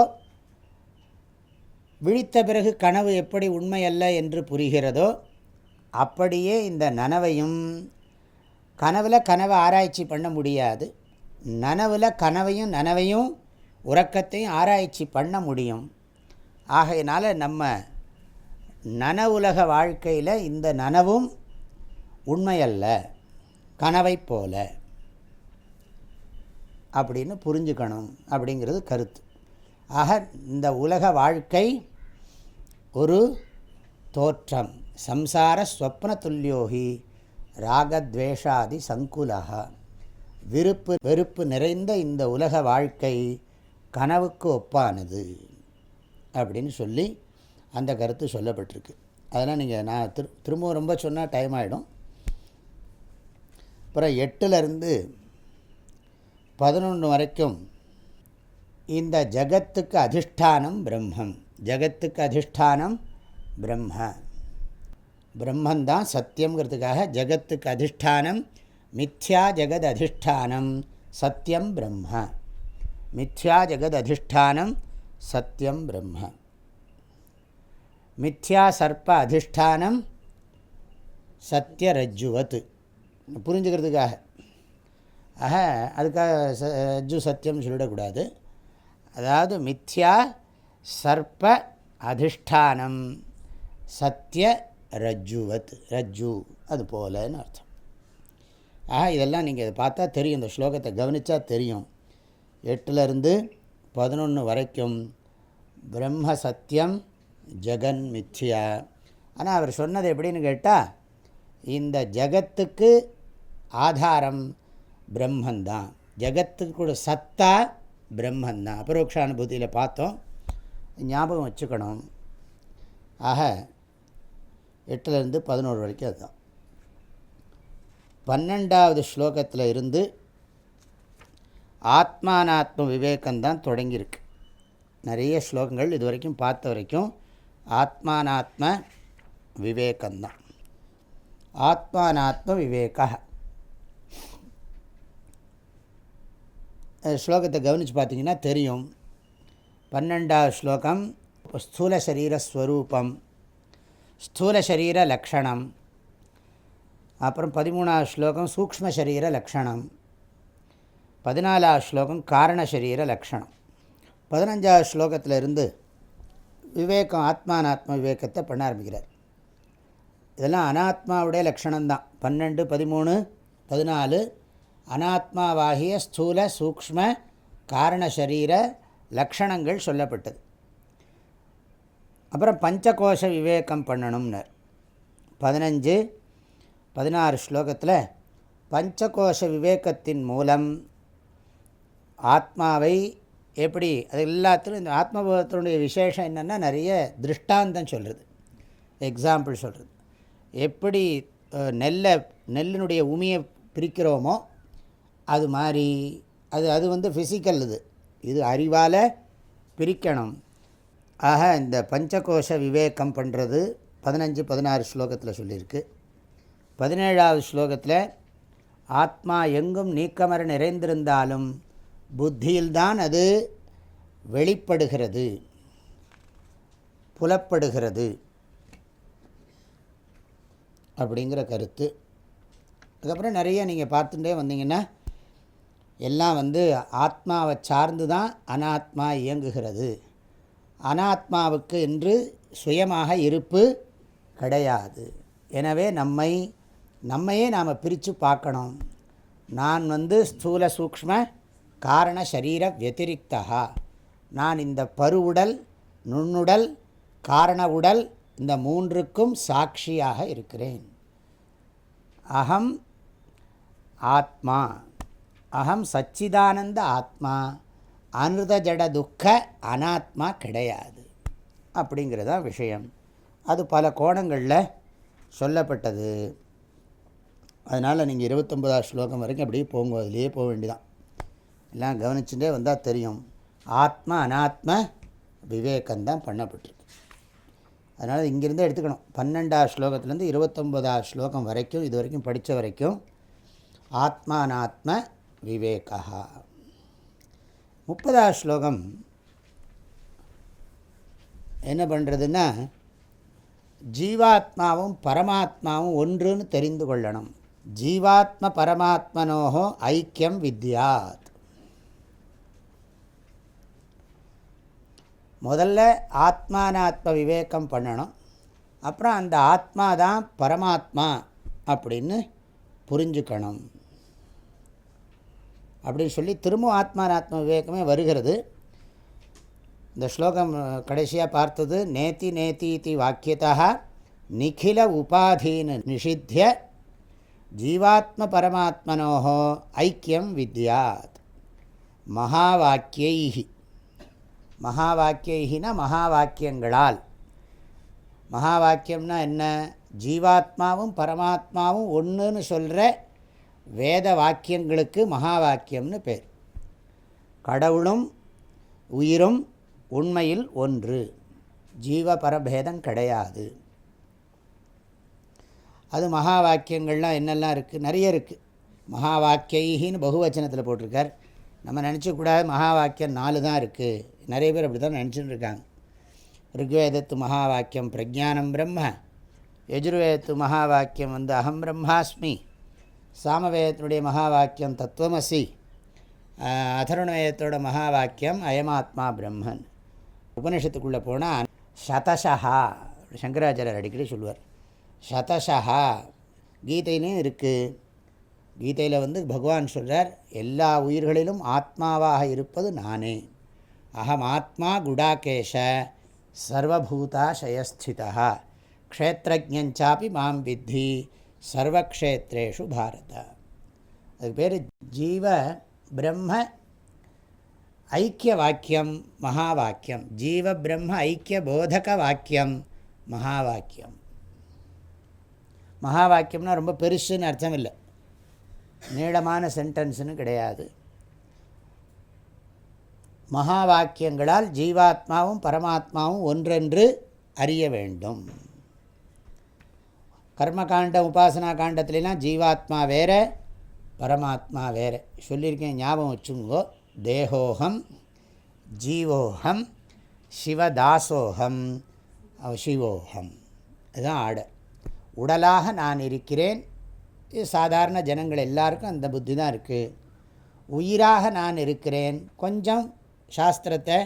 விழித்த பிறகு கனவு எப்படி உண்மையல்ல என்று புரிகிறதோ அப்படியே இந்த நனவையும் கனவில் கனவை ஆராய்ச்சி பண்ண முடியாது. நனவில் கனவையும் நனவையும் உறக்கத்தையும் ஆராய்ச்சி பண்ண முடியும். ஆகையினால் நம்ம நனவுலக வாழ்க்கையில் இந்த நனவும் உண்மையல்ல கனவை போல. அப்படின்னு புரிஞ்சுக்கணும் அப்படிங்கிறது கருத்து. ஆக இந்த உலக வாழ்க்கை ஒரு தோற்றம். சம்சார ஸ்வப்ன துல்லியோகி ராகத்வேஷாதி சங்குலக. விருப்பு வெறுப்பு நிறைந்த இந்த உலக வாழ்க்கை கனவுக்கு ஒப்பானது அப்படின்னு சொல்லி அந்த கருத்து சொல்லப்பட்டிருக்கு. அதெல்லாம் நீங்கள் நான் திரு திரும்பவும் ரொம்ப சொன்னால் டைம் ஆகிடும் அப்புறம் எட்டுலேருந்து பதினொன்று வரைக்கும் இந்த ஜகத்துக்கு அதிஷ்டானம் பிரம்மம். ஜகத்துக்கு அதிஷ்டானம் பிரம்ம. பிரம்மந்தான் சத்தியங்கிறதுக்காக ஜகத்துக்கு அதிஷ்டானம் மித்யா ஜெகத் அதிஷ்டானம் சத்தியம் பிரம்ம. மித்யா ஜெகத் அதிஷ்டானம் சத்தியம் பிரம்ம. மித்யா சர்ப்ப அதிஷ்டானம் சத்தியரஜ்ஜுவத் புரிஞ்சுக்கிறதுக்காக. ஆக அதுக்காக ச ரஜ்ஜு சத்தியம்னு சொல்லிடக்கூடாது. அதாவது மித்யா சர்ப்ப அதிஷ்டானம் சத்திய ரஜ்ஜுவத் ரஜ்ஜு அது போலன்னு அர்த்தம். ஆக இதெல்லாம் நீங்கள் இதை பார்த்தா தெரியும். இந்த ஸ்லோகத்தை கவனித்தா தெரியும். எட்டுலேருந்து பதினொன்று வரைக்கும் பிரம்ம சத்தியம் ஜெகன் மித்யா. ஆனால் அவர் சொன்னது எப்படின்னு கேட்டால் இந்த ஜகத்துக்கு ஆதாரம் பிரம்மந்தான் ஜகத்துக்கு சத்தா பிரம்மந்தான் அபரோக்ஷானுபூதியில் பார்த்தோம். ஞாபகம் வச்சுக்கணும். ஆக எட்டுலேருந்து பதினோரு வரைக்கும் அதுதான். பன்னெண்டாவது ஸ்லோகத்தில் இருந்து ஆத்மானாத்ம விவேகம்தான் தொடங்கியிருக்கு. நிறைய ஸ்லோகங்கள் இது வரைக்கும் பார்த்த வரைக்கும் ஆத்மானாத்ம விவேகம்தான். ஆத்மானாத்ம விவேகா. ஸ்லோகத்தை கவனித்து பார்த்தீங்கன்னா தெரியும். பன்னெண்டாவது ஸ்லோகம் ஸ்தூல சரீரஸ்வரூபம் ஸ்தூல சரீர லக்ஷணம். அப்புறம் பதிமூணாவது ஸ்லோகம் சூக்ம சரீர லக்ஷணம். பதினாலாவது ஸ்லோகம் காரண சரீர லக்ஷணம். பதினஞ்சாவது ஸ்லோகத்தில் இருந்து விவேகம் ஆத்மானாத்ம விவேகத்தை பண்ண ஆரம்பிக்கிறார். இதெல்லாம் அனாத்மாவுடைய லக்ஷணம்தான். பன்னெண்டு பதிமூணு பதினாலு அனாத்மாவாகிய ஸ்தூல சூக்ம காரண சரீர லக்ஷணங்கள் சொல்லப்பட்டது. அப்புறம் பஞ்சகோஷ விவேகம் பண்ணணும்னர். பதினஞ்சு பதினாறு ஸ்லோகத்தில் பஞ்சகோஷ விவேகத்தின் மூலம் ஆத்மாவை எப்படி அது எல்லாத்திலும் இந்த ஆத்மபோதத்தினுடைய விசேஷம் என்னென்னா நிறைய திருஷ்டாந்தம் சொல்கிறது எக்ஸாம்பிள் சொல்கிறது எப்படி நெல்லை நெல்லினுடைய உமியை பிரிக்கிறோமோ அது மாதிரி அது அது வந்து ஃபிசிக்கல் இது. இது அறிவால் பிரிக்கணும். ஆக இந்த பஞ்சகோஷ விவேகம் பண்ணுறது பதினஞ்சு பதினாறு ஸ்லோகத்தில் சொல்லியிருக்கு. பதினேழாவது ஸ்லோகத்தில் ஆத்மா எங்கும் நீக்கமர நிறைந்திருந்தாலும் புத்தியில்தான் அது வெளிப்படுகிறது புலப்படுகிறது அப்படிங்கிற கருத்து. அதுக்கப்புறம் நிறைய நீங்கள் பார்த்துட்டே வந்தீங்கன்னா எல்லாம் வந்து ஆத்மாவை சார்ந்து தான் அனாத்மா இயங்குகிறது. அனாத்மாவுக்கு என்று சுயமாக இருப்பு கிடையாது. எனவே நம்மை நம்மையே நாம் பிரித்து பார்க்கணும். நான் வந்து ஸ்தூல சூக்ம காரண சரீர வத்திரிக்தா நான் இந்த பருவுடல் நுண்ணுடல் காரண உடல் இந்த மூன்றுக்கும் சாட்சியாக இருக்கிறேன். அகம் ஆத்மா. அகம் சச்சிதானந்த ஆத்மா அனுத ஜட துக்க அனாத்மா கிடையாது. அப்படிங்கிறதான் விஷயம். அது பல கோணங்களில் சொல்லப்பட்டது. அதனால் நீங்கள் இருபத்தொம்பதாவது ஸ்லோகம் வரைக்கும் அப்படியே போங்க அதுலேயே போக வேண்டிதான் எல்லாம் கவனிச்சுட்டே வந்தால் தெரியும். ஆத்மா அனாத்ம விவேகம்தான் பண்ணப்பட்டிருக்கு. அதனால் இங்கேருந்தே எடுத்துக்கணும். பன்னெண்டாவது ஸ்லோகத்துலேருந்து இருபத்தொம்பதாவது ஸ்லோகம் வரைக்கும் இது வரைக்கும் படித்த வரைக்கும் ஆத்மா அனாத்ம விவேகா. முப்பதாவது ஸ்லோகம் என்ன பண்ணுறதுன்னா ஜீவாத்மாவும் பரமாத்மாவும் ஒன்றுன்னு தெரிந்து கொள்ளணும். ஜீவாத்ம பரமாத்மனோகோ ஐக்கியம் வித்யாத். முதல்ல ஆத்மானாத்ம விவேகம் பண்ணணும். அப்புறம் அந்த ஆத்மா தான் பரமாத்மா அப்படின்னு புரிஞ்சுக்கணும். அப்படின்னு சொல்லி திரும்பவும் ஆத்மானாத்ம விவேகமே வருகிறது. இந்த ஸ்லோகம் கடைசியாக பார்த்தது நேத்தி நேத்தி இது வாக்கியத்தா நிகில உபாதீன் நிஷித்திய ஜீவாத்ம பரமாத்மனோ ஐக்கியம் வித்யாத். மகா வாக்கியை மகா வாக்கியைனா மகா வாக்கியங்களால் மகா வாக்கியம்னா என்ன? ஜீவாத்மாவும் பரமாத்மாவும் ஒன்றுன்னு சொல்கிற வேத வாக்கியங்களுக்கு மகா வாக்கியம்னு பேர். கடவுளும் உயிரும் உண்மையில் ஒன்று. ஜீவ பரபேதம் கிடையாது. அது மகா வாக்கியங்கள்லாம் என்னெல்லாம் இருக்குது நிறைய இருக்குது மகா வாக்கியின்னு பகுவச்சனத்தில் போட்டிருக்கார். நம்ம நினச்சக்கூடாது மகா வாக்கியம் நாலு தான் இருக்குது நிறைய பேர் அப்படி தான் நினச்சிட்டு இருக்காங்க. ருக்வேதத்து மகா வாக்கியம் பிரஜானம் பிரம்ம. யஜுர்வேதத்து மகா வாக்கியம் வந்து அகம் பிரம்மாஸ்மி. சாமவேதத்தினுடைய மகா வாக்கியம் தத்துவமசி அதருணவேதத்தோட மகா வாக்கியம் அயமாத்மா பிரம்மன். உபனிஷத்துக்குள்ளே போனால் சதசா சங்கராச்சாரியர் அடிக்கடி சொல்லுவார். சதசா கீதையிலையும் இருக்குது கீதையில் வந்து பகவான் சொல்கிறார் எல்லா உயிர்களிலும் ஆத்மாவாக இருப்பது நானே. அகம் ஆத்மா குடாகேஷ சர்வபூதா சயஸ்திதா க்ஷேத்திரஜாப்பி மாம் வித்தி சர்வக்ஷேத்ரேஷு பாரத. அதுக்கு பேர் ஜீவ பிரம்ம ஐக்கிய வாக்கியம் மகா வாக்கியம் ஜீவ பிரம்ம ஐக்கிய போதக வாக்கியம் மகா வாக்கியம் மகா வாக்கியம்னா ரொம்ப பெருசுன்னு அர்த்தம் இல்லை. நீளமான சென்டென்ஸுன்னு கிடையாது. மகா வாக்கியங்களால் ஜீவாத்மாவும் பரமாத்மாவும் ஒன்றென்று அறிய வேண்டும். கர்மகாண்டம் உபாசனா காண்டத்துலாம் ஜீவாத்மா வேறு பரமாத்மா வேறு. சொல்லியிருக்கேன் ஞாபகம் வச்சுங்கோ தேகோகம் ஜீவோகம் சிவதாசோகம் சிவோகம் இதுதான் ஆர்டர் உடலாக நான் இருக்கிறேன். இது சாதாரண ஜனங்கள் எல்லாருக்கும் அந்த புத்தி தான் இருக்குது உயிராக நான் இருக்கிறேன். கொஞ்சம் சாஸ்திரத்தை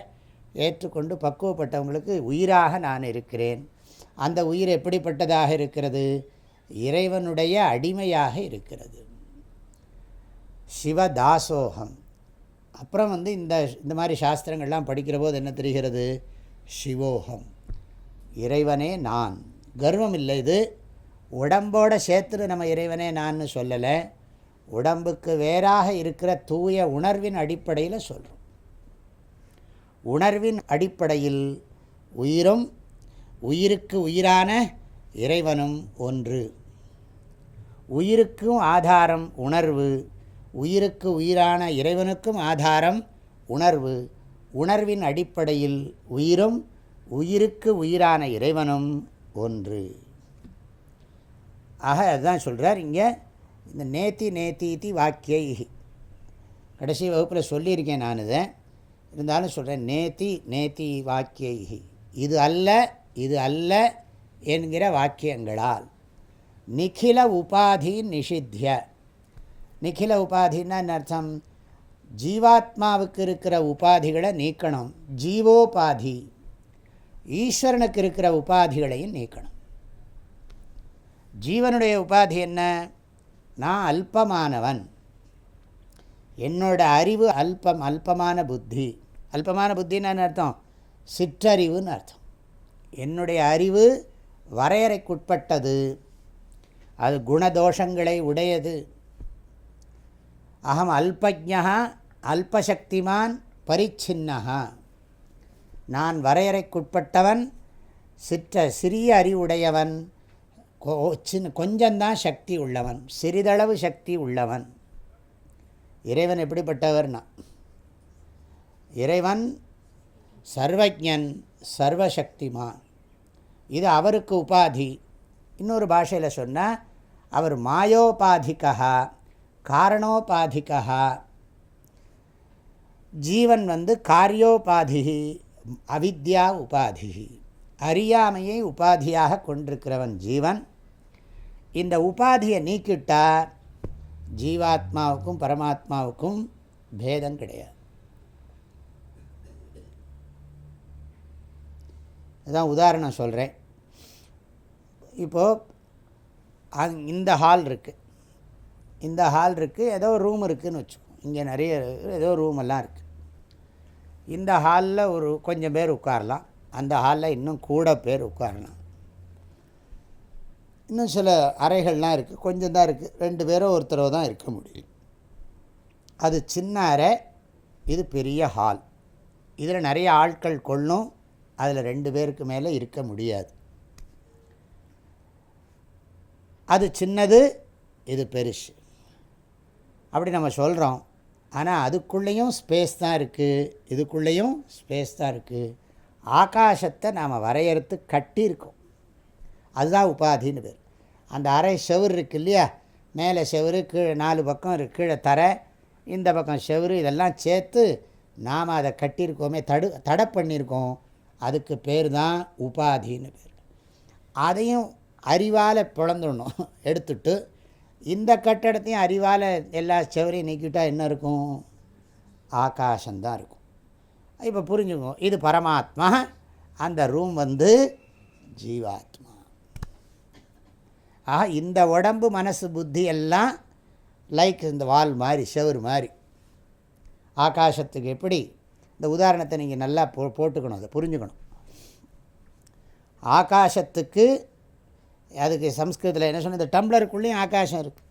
ஏற்றுக்கொண்டு பக்குவப்பட்டவங்களுக்கு உயிராக நான் இருக்கிறேன். அந்த உயிர் எப்படிப்பட்டதாக இருக்கிறது? இறைவனுடைய அடிமையாக இருக்கிறது. சிவதாசோகம். அப்புறம் வந்து இந்த இந்த மாதிரி சாஸ்திரங்கள்லாம் படிக்கிற போது என்ன தெரிகிறது? சிவோகம். இறைவனே நான். கர்வம் இல்லை இது. உடம்போட சேர்த்து நம்ம இறைவனே நான் சொல்லலை. உடம்புக்கு வேறாக இருக்கிற தூய உணர்வின் அடிப்படையில் சொல்கிறோம் உணர்வின் அடிப்படையில் உயிரும் உயிருக்கு உயிரான இறைவனும் ஒன்று. உயிருக்கும் ஆதாரம் உணர்வு உயிருக்கு உயிரான இறைவனுக்கும் ஆதாரம் உணர்வு. உணர்வின் அடிப்படையில் உயிரும் உயிருக்கு உயிரான இறைவனும் ஒன்று. ஆக அதுதான் சொல்கிறார் இங்கே இந்த நேத்தி நேத்தி வாக்கியை கடைசி வகுப்பில் சொல்லியிருக்கேன் நான் இதை. இருந்தாலும் சொல்கிறேன் நேத்தி நேத்தி வாக்கியை இது அல்ல இது அல்ல என்கிற வாக்கியங்களால். நிখিல உபாதி நிஷித்திய. நிখিல உபாதின்னா என்ன அர்த்தம்? ஜீவாத்மாவுக்கு இருக்கிற உபாதிகளை நீக்கணும். ஜீவோபாதி. ஈஸ்வரனுக்கு இருக்கிற உபாதிகளையும் நீக்கணும். ஜீவனுடைய உபாதி என்ன? நான் அல்பமானவன். என்னோட அறிவு அல்பம் அல்பமான புத்தி. அல்பமான புத்தின்னு அர்த்தம்? சிற்றறிவுன்னு அர்த்தம். என்னுடைய அறிவு வரையறைக்குட்பட்டது. அது குணதோஷங்களை உடையது. அகம் அல்பஜா அல்பசக்திமான் பரிச்சின்னகா நான் வரையறைக்குட்பட்டவன் சிற்ற சிறிய அறிவுடையவன் சின்ன கொஞ்சந்தான் சக்தி உள்ளவன் சிறிதளவு சக்தி உள்ளவன். இறைவன் எப்படிப்பட்டவர்னா? இறைவன் சர்வஜன் சர்வசக்திமான் இது அவருக்கு உபாதி. இன்னொரு பாஷையில் சொன்னால் அவர் மாயோபாதிக்கா காரணோபாதிக்கா ஜீவன் வந்து காரியோபாதி அவித்யா உபாதி அறியாமையை உபாதியாக கொண்டிருக்கிறவன் ஜீவன். இந்த உபாதியை நீக்கிட்டால் ஜீவாத்மாவுக்கும் பரமாத்மாவுக்கும் பேதம் கிடையாது. இதான் உதாரணம் சொல்கிறேன் இப்போது இந்த ஹால் இருக்குது இந்த ஹால் இருக்குது ஏதோ ரூம் இருக்குதுன்னு வச்சுக்கோம் இங்கே நிறைய ஏதோ ரூமெல்லாம் இருக்குது இந்த ஹாலில் ஒரு கொஞ்சம் பேர் உட்காரலாம். அந்த ஹாலில் இன்னும் கூட பேர் உட்காரலாம். இன்னும் சில அறைகள்லாம் இருக்குது கொஞ்சம் தான் இருக்குது ரெண்டு பேரும் ஒருத்தரோ தான் இருக்க முடியும். அது சின்ன அறை இது பெரிய ஹால் இதில் நிறைய ஆட்கள் கொள்ளும். அதில் ரெண்டு பேருக்கு மேலே இருக்க முடியாது. அது சின்னது இது பெருசு. அப்படி நம்ம சொல்கிறோம் ஆனால் அதுக்குள்ளேயும் ஸ்பேஸ் தான் இருக்குது இதுக்குள்ளேயும் ஸ்பேஸ் தான் இருக்குது ஆகாசத்தை நாம் வரையறுத்து கட்டியிருக்கோம். அதுதான் உபாதின்னு பேர். அந்த அரை செவரு இருக்கு இல்லையா? மேலே செவரு கீழே நாலு பக்கம் இருக்கு. கீழே தரை இந்த பக்கம் செவரு இதெல்லாம் சேர்த்து நாம் அதை கட்டியிருக்கோமே தடு தடை பண்ணியிருக்கோம். அதுக்கு பேர் தான் உபாதின்னு பேர். அதையும் அறிவால் பிளந்துடணும். எடுத்துட்டு இந்த கட்டடத்தையும் அறிவால் எல்லா செவரையும் நீக்கிட்டால் என்ன இருக்கும்? ஆகாசந்தான் இருக்கும். இப்போ புரிஞ்சுக்கோ இது பரமாத்மா. அந்த ரூம் வந்து ஜீவாத்மா. ஆக இந்த உடம்பு மனசு புத்தி எல்லாம் லைக் இந்த வால் மாதிரி செவரு மாதிரி. ஆகாசத்துக்கு எப்படி? இந்த உதாரணத்தை நீங்கள் நல்லா போ போட்டுக்கணும் அதை புரிஞ்சுக்கணும். ஆகாசத்துக்கு அதுக்கு சம்ஸ்கிருதத்தில் என்ன சொன்ன இந்த டம்ளருக்குள்ளேயும் ஆகாசம் இருக்குது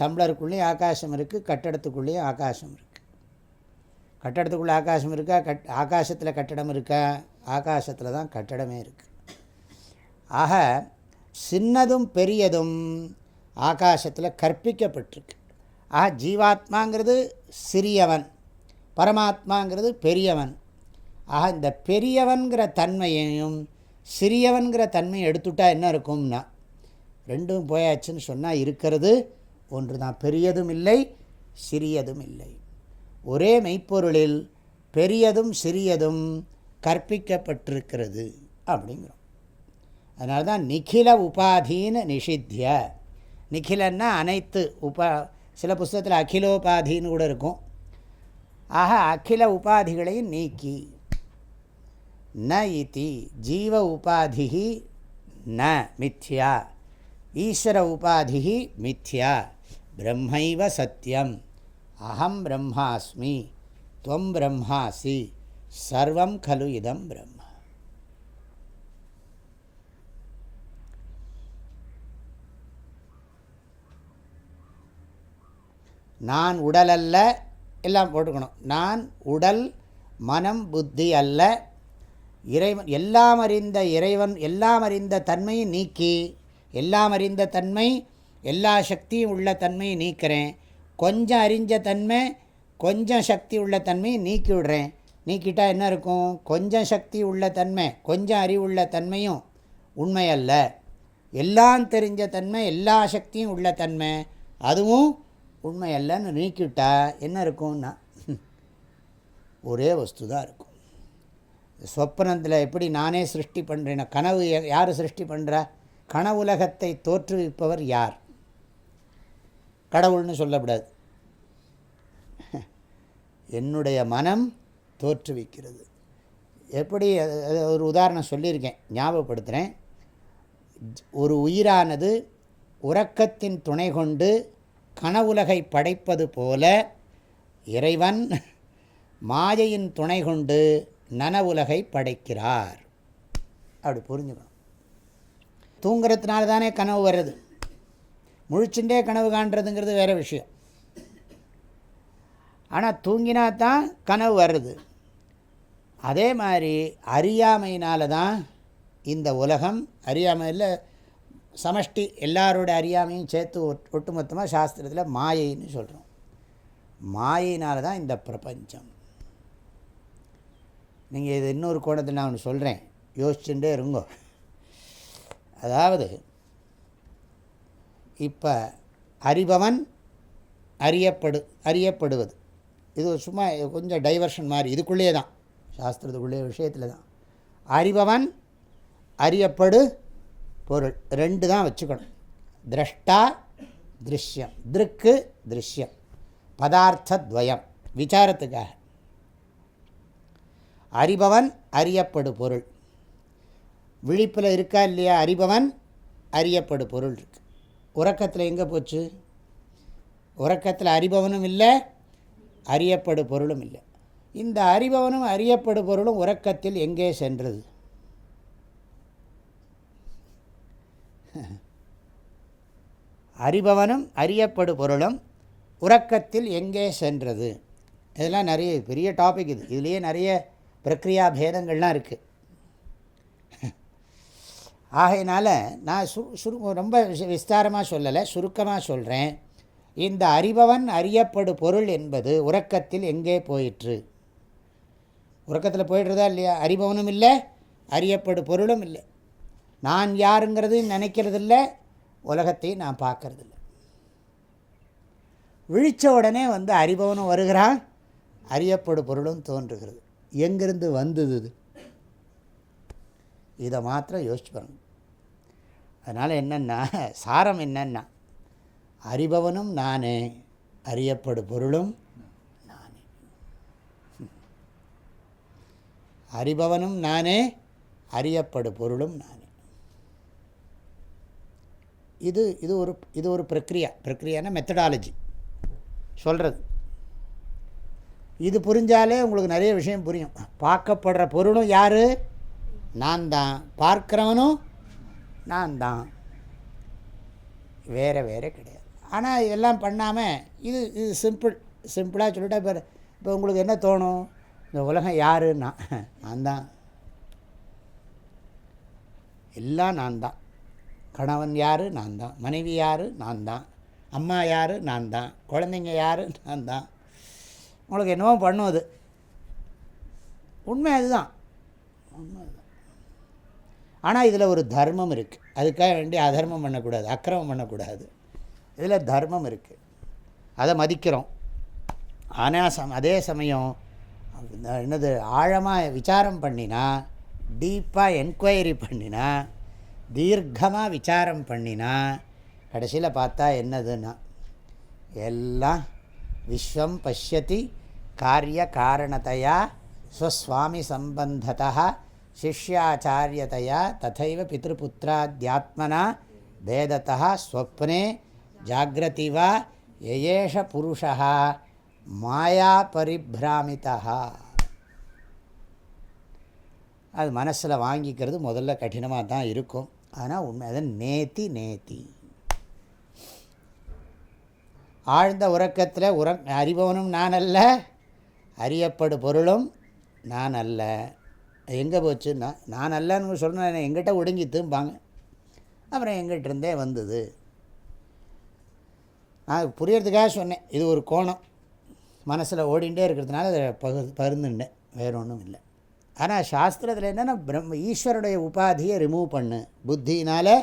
டம்ளருக்குள்ளேயும் ஆகாசம் இருக்குது கட்டடத்துக்குள்ளேயும் ஆகாசம் இருக்குது கட்டடத்துக்குள்ளே ஆகாசம் இருக்கா? கட் ஆகாசத்தில் கட்டடம் இருக்கா? ஆகாசத்தில் தான் கட்டடமே இருக்குது ஆக சின்னதும் பெரியதும் ஆகாசத்தில் கற்பிக்கப்பட்டிருக்கு. ஆக ஜீவாத்மாங்கிறது சிறியவன். பரமாத்மாங்கிறது பெரியவன். ஆக இந்த பெரியவன்கிற தன்மையையும் சிறியவன்கிற தன்மையை எடுத்துட்டா என்ன இருக்கும்னா ரெண்டும் போயாச்சுன்னு சொன்னால் இருக்கிறது ஒன்று தான். பெரியதும் இல்லை சிறியதும் இல்லை. ஒரே மெய்ப்பொருளில் பெரியதும் சிறியதும் கற்பிக்கப்பட்டிருக்கிறது அப்படிங்கிறோம். அதனால தான் நிகில உபாதீன்னு நிஷித்திய. நிகிலன்னா அனைத்து உபா சில புஸ்தகத்தில் அகிலோபாதின்னு கூட இருக்கும். ஆக அகில உபாதிகளையும் நீக்கி. ந இத்தி ஜீவ உபாதி ந மித்யா. ஈஸ்வர உபாதி மித்யா. பிரம்மைவ சத்தியம் அகம் பிரம்மாஸ்மி. துவம் பிரம்மாசி. சர்வம் கலு இதம் பிரம்ம. நான் உடலல்ல எல்லாம் போட்டுக்கணும். நான் உடல் மனம் புத்தி அல்ல. இறைவன் எல்லாம் அறிந்த இறைவன் எல்லாம் அறிந்த தன்மையை நீக்கி எல்லாம் அறிந்த தன்மை எல்லா சக்தியும் உள்ள தன்மையை நீக்கிறேன். கொஞ்சம் அறிஞ்ச தன்மை கொஞ்சம் சக்தி உள்ள தன்மையை நீக்கி விடுறேன். நீக்கிட்டால் என்ன இருக்கும்? கொஞ்சம் சக்தி உள்ள தன்மை கொஞ்சம் அறிவுள்ள தன்மையும் உண்மை அல்ல. எல்லாம் தெரிஞ்ச தன்மை எல்லா சக்தியும் உள்ள தன்மை. அதுவும் உண்மை அல்லன்னு நீக்கிட்டா என்ன இருக்கும்னா? ஒரே வஸ்து தான் இருக்கும் சொப்பனத்தில் எப்படி நானே சிருஷ்டி பண்ணுறேன்னா கனவு யார் சிருஷ்டி பண்ணுறா கனவுலகத்தை தோற்றுவிப்பவர் யார்? கடவுள்னு சொல்லக்கூடாது என்னுடைய மனம் தோற்றுவிக்கிறது. எப்படி ஒரு உதாரணம் சொல்லியிருக்கேன் ஞாபகப்படுத்துகிறேன் ஒரு உயிரானது உறக்கத்தின் துணை கொண்டு கனவுலகை படைப்பது போல இறைவன் மாயையின் துணை கொண்டு நனவுலகை படைக்கிறார். அப்படி புரிஞ்சுக்கணும். தூங்குறதுனால தானே கனவு வருது. முழிச்சுட்டே கனவு காண்றதுங்கிறது வேறு விஷயம். ஆனால் தூங்கினா தான் கனவு வருது. அதே மாதிரி அறியாமையினால தான் இந்த உலகம் அறியாமையில் சமஷ்டி எல்லாரோட அறியாமையும் சேர்த்து ஒட்டு ஒட்டுமொத்தமாக சாஸ்திரத்தில் மாயைன்னு சொல்கிறோம் மாயினால் தான் இந்த பிரபஞ்சம். நீங்கள் இது இன்னொரு கோணத்தில் நான் ஒன்று சொல்கிறேன் யோசிச்சுட்டே இருங்கோ. அதாவது இப்போ அறிபவன் அறியப்படு அறியப்படுவது. இது சும்மா கொஞ்சம் டைவர்ஷன் மாதிரி. இதுக்குள்ளே தான் சாஸ்திரத்துக்குள்ளே விஷயத்தில் தான் அறிபவன் அறியப்படு பொருள் ரெண்டு தான் வச்சுக்கணும். திரஷ்டா திருஷ்யம். திருக்கு திருஷ்யம். பதார்த்தத்வயம் விசாரத்துக்காக. அறிபவன் அறியப்படு பொருள் விழிப்பில் இருக்கா இல்லையா? அறிபவன் அறியப்படு பொருள் இருக்கு. உறக்கத்தில் எங்கே போச்சு? உறக்கத்தில் அறிபவனும் இல்லை அறியப்படு பொருளும் இல்லை. இந்த அறிபவனும் அறியப்படு பொருளும் உறக்கத்தில் எங்கே சென்றது? அறிபவனும் அறியப்படு பொருளும் உறக்கத்தில் எங்கே சென்றது? இதெல்லாம் நிறைய பெரிய டாபிக் இது. இதுலேயே நிறைய பிரக்ரியா பேதங்கள்லாம் இருக்குது ஆகையினால் நான் சு சுரு ரொம்ப விஸ்தாரமாக சொல்லலை சுருக்கமாக சொல்கிறேன் இந்த அறிபவன் அறியப்படு பொருள் என்பது உறக்கத்தில் எங்கே போயிற்று? உறக்கத்தில் போயிடுறதா இல்லையா? அறிபவனும் இல்லை அறியப்படு பொருளும் இல்லை. நான் யாருங்கிறது நினைக்கிறதில்ல உலகத்தையும் நான் பார்க்கறதில்ல. விழித்த உடனே வந்து அறிபவனும் வருகிறான் அறியப்படு பொருளும் தோன்றுகிறது. எங்கிருந்து வந்தது இது? இதை மாத்திரம் யோசிச்சு பாருங்க. அதனால் என்னென்னா சாரம் என்னென்னா அறிபவனும் நானே அறியப்படு பொருளும் நானே. அறிபவனும் நானே அறியப்படு பொருளும் நானே. இது இது ஒரு இது ஒரு பிரக்ரியா. பிரக்ரியானா மெத்தடாலஜி சொல்கிறது இது புரிஞ்சாலே உங்களுக்கு நிறைய விஷயம் புரியும். பார்க்கப்படுற பொருளும் யார்? நான் தான் பார்க்குறவனும் நான் தான் வேறு வேறு கிடையாது. ஆனால் இதெல்லாம் பண்ணாமல் இது இது சிம்பிள் சிம்பிளாக சொல்லிட்டா இப்போ இப்போ உங்களுக்கு என்ன தோணும்? இந்த உலகம் யாருன்னா நான் தான் எல்லாம் நான் தான் கணவன் யார்? நான் தான் மனைவி யார்? நான் தான் அம்மா யார்? நான் தான் குழந்தைங்க யார்? நான் தான் உங்களுக்கு என்னவோ பண்ணும் அது. உண்மை அதுதான். உண்மை அதுதான். ஆனால் இதில் ஒரு தர்மம் இருக்குது அதுக்காக வேண்டி அதர்மம் பண்ணக்கூடாது அக்கிரமம் பண்ணக்கூடாது. இதில் தர்மம் இருக்குது அதை மதிக்கிறோம். ஆனால் சம் அதே சமயம் என்னது ஆழமாக விசாரம் பண்ணினா டீப்பாக என்கொயரி பண்ணினா தீர்க்கமாக விசாரம் பண்ணினா கடைசியில் பார்த்தா என்னதுன்னா எல்லாம் விஸ்வம் பசியதி காரிய காரணத்தையா ஸ்வஸ்வாமி சம்பந்தத்தா சிஷ்யாச்சாரியதையா ததைவ பித்திருப்புத்திராத்மனா பேதத்தா ஸ்வப்னே ஜாகிரதி வா எயேஷ புருஷா மாயா பரிபிராமிதா அது மனசில் வாங்கிக்கிறது முதல்ல கடினமாக தான் இருக்கும். ஆனால் உண்மை அதை நேத்தி நேத்தி. ஆழ்ந்த உறக்கத்தில் உற அறிபவனும் நான் அல்ல அறியப்படு பொருளும் நான் அல்ல எங்கே போச்சுன்னா நான் அல்லன்னு சொன்னேன் எங்கிட்ட ஒடுங்கித்தும்பாங்க அப்புறம் எங்கிட்ட இருந்தே வந்தது. நான் புரியறதுக்காக சொன்னேன் இது ஒரு கோணம். மனசில் ஓடிண்டே இருக்கிறதுனால அதை பகு பருந்துண்டேன் வேறு ஒன்றும் இல்லை. ஆனால் சாஸ்திரத்தில் என்னென்னா பிரம்ம ஈஸ்வருடைய உபாதியை ரிமூவ் பண்ணு. புத்தினால்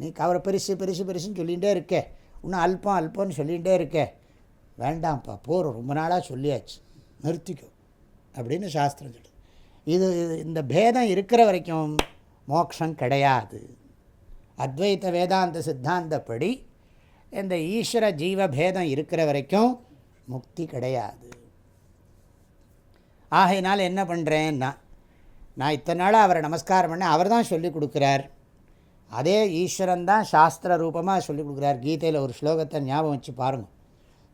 நீ அவரை பெருசு பெருசு பெருசுன்னு சொல்லிகிட்டே இருக்கே. இன்னும் அல்பம் அல்பம்னு சொல்லிகிட்டே இருக்க. வேண்டாம்ப்பா போகிறோம் ரொம்ப நாளாக சொல்லியாச்சு. நிறுத்திக்கும் அப்படின்னு சாஸ்திரம் சொல்லுது. இது இந்த பேதம் இருக்கிற வரைக்கும் மோக்ஷம் கிடையாது. அத்வைத்த வேதாந்த சித்தாந்தப்படி இந்த ஈஸ்வர ஜீவ பேதம் இருக்கிற வரைக்கும் முக்தி கிடையாது. ஆகையினால் என்ன பண்ணுறேன்னா நான் இத்தனை நாளாக அவரை நமஸ்காரம் பண்ண அவர் தான் சொல்லிக் கொடுக்குறார். அதே ஈஸ்வரன் தான் சாஸ்திர ரூபமாக சொல்லிக் கொடுக்குறார். கீதையில் ஒரு ஸ்லோகத்தை ஞாபகம் வச்சு பாருங்கள்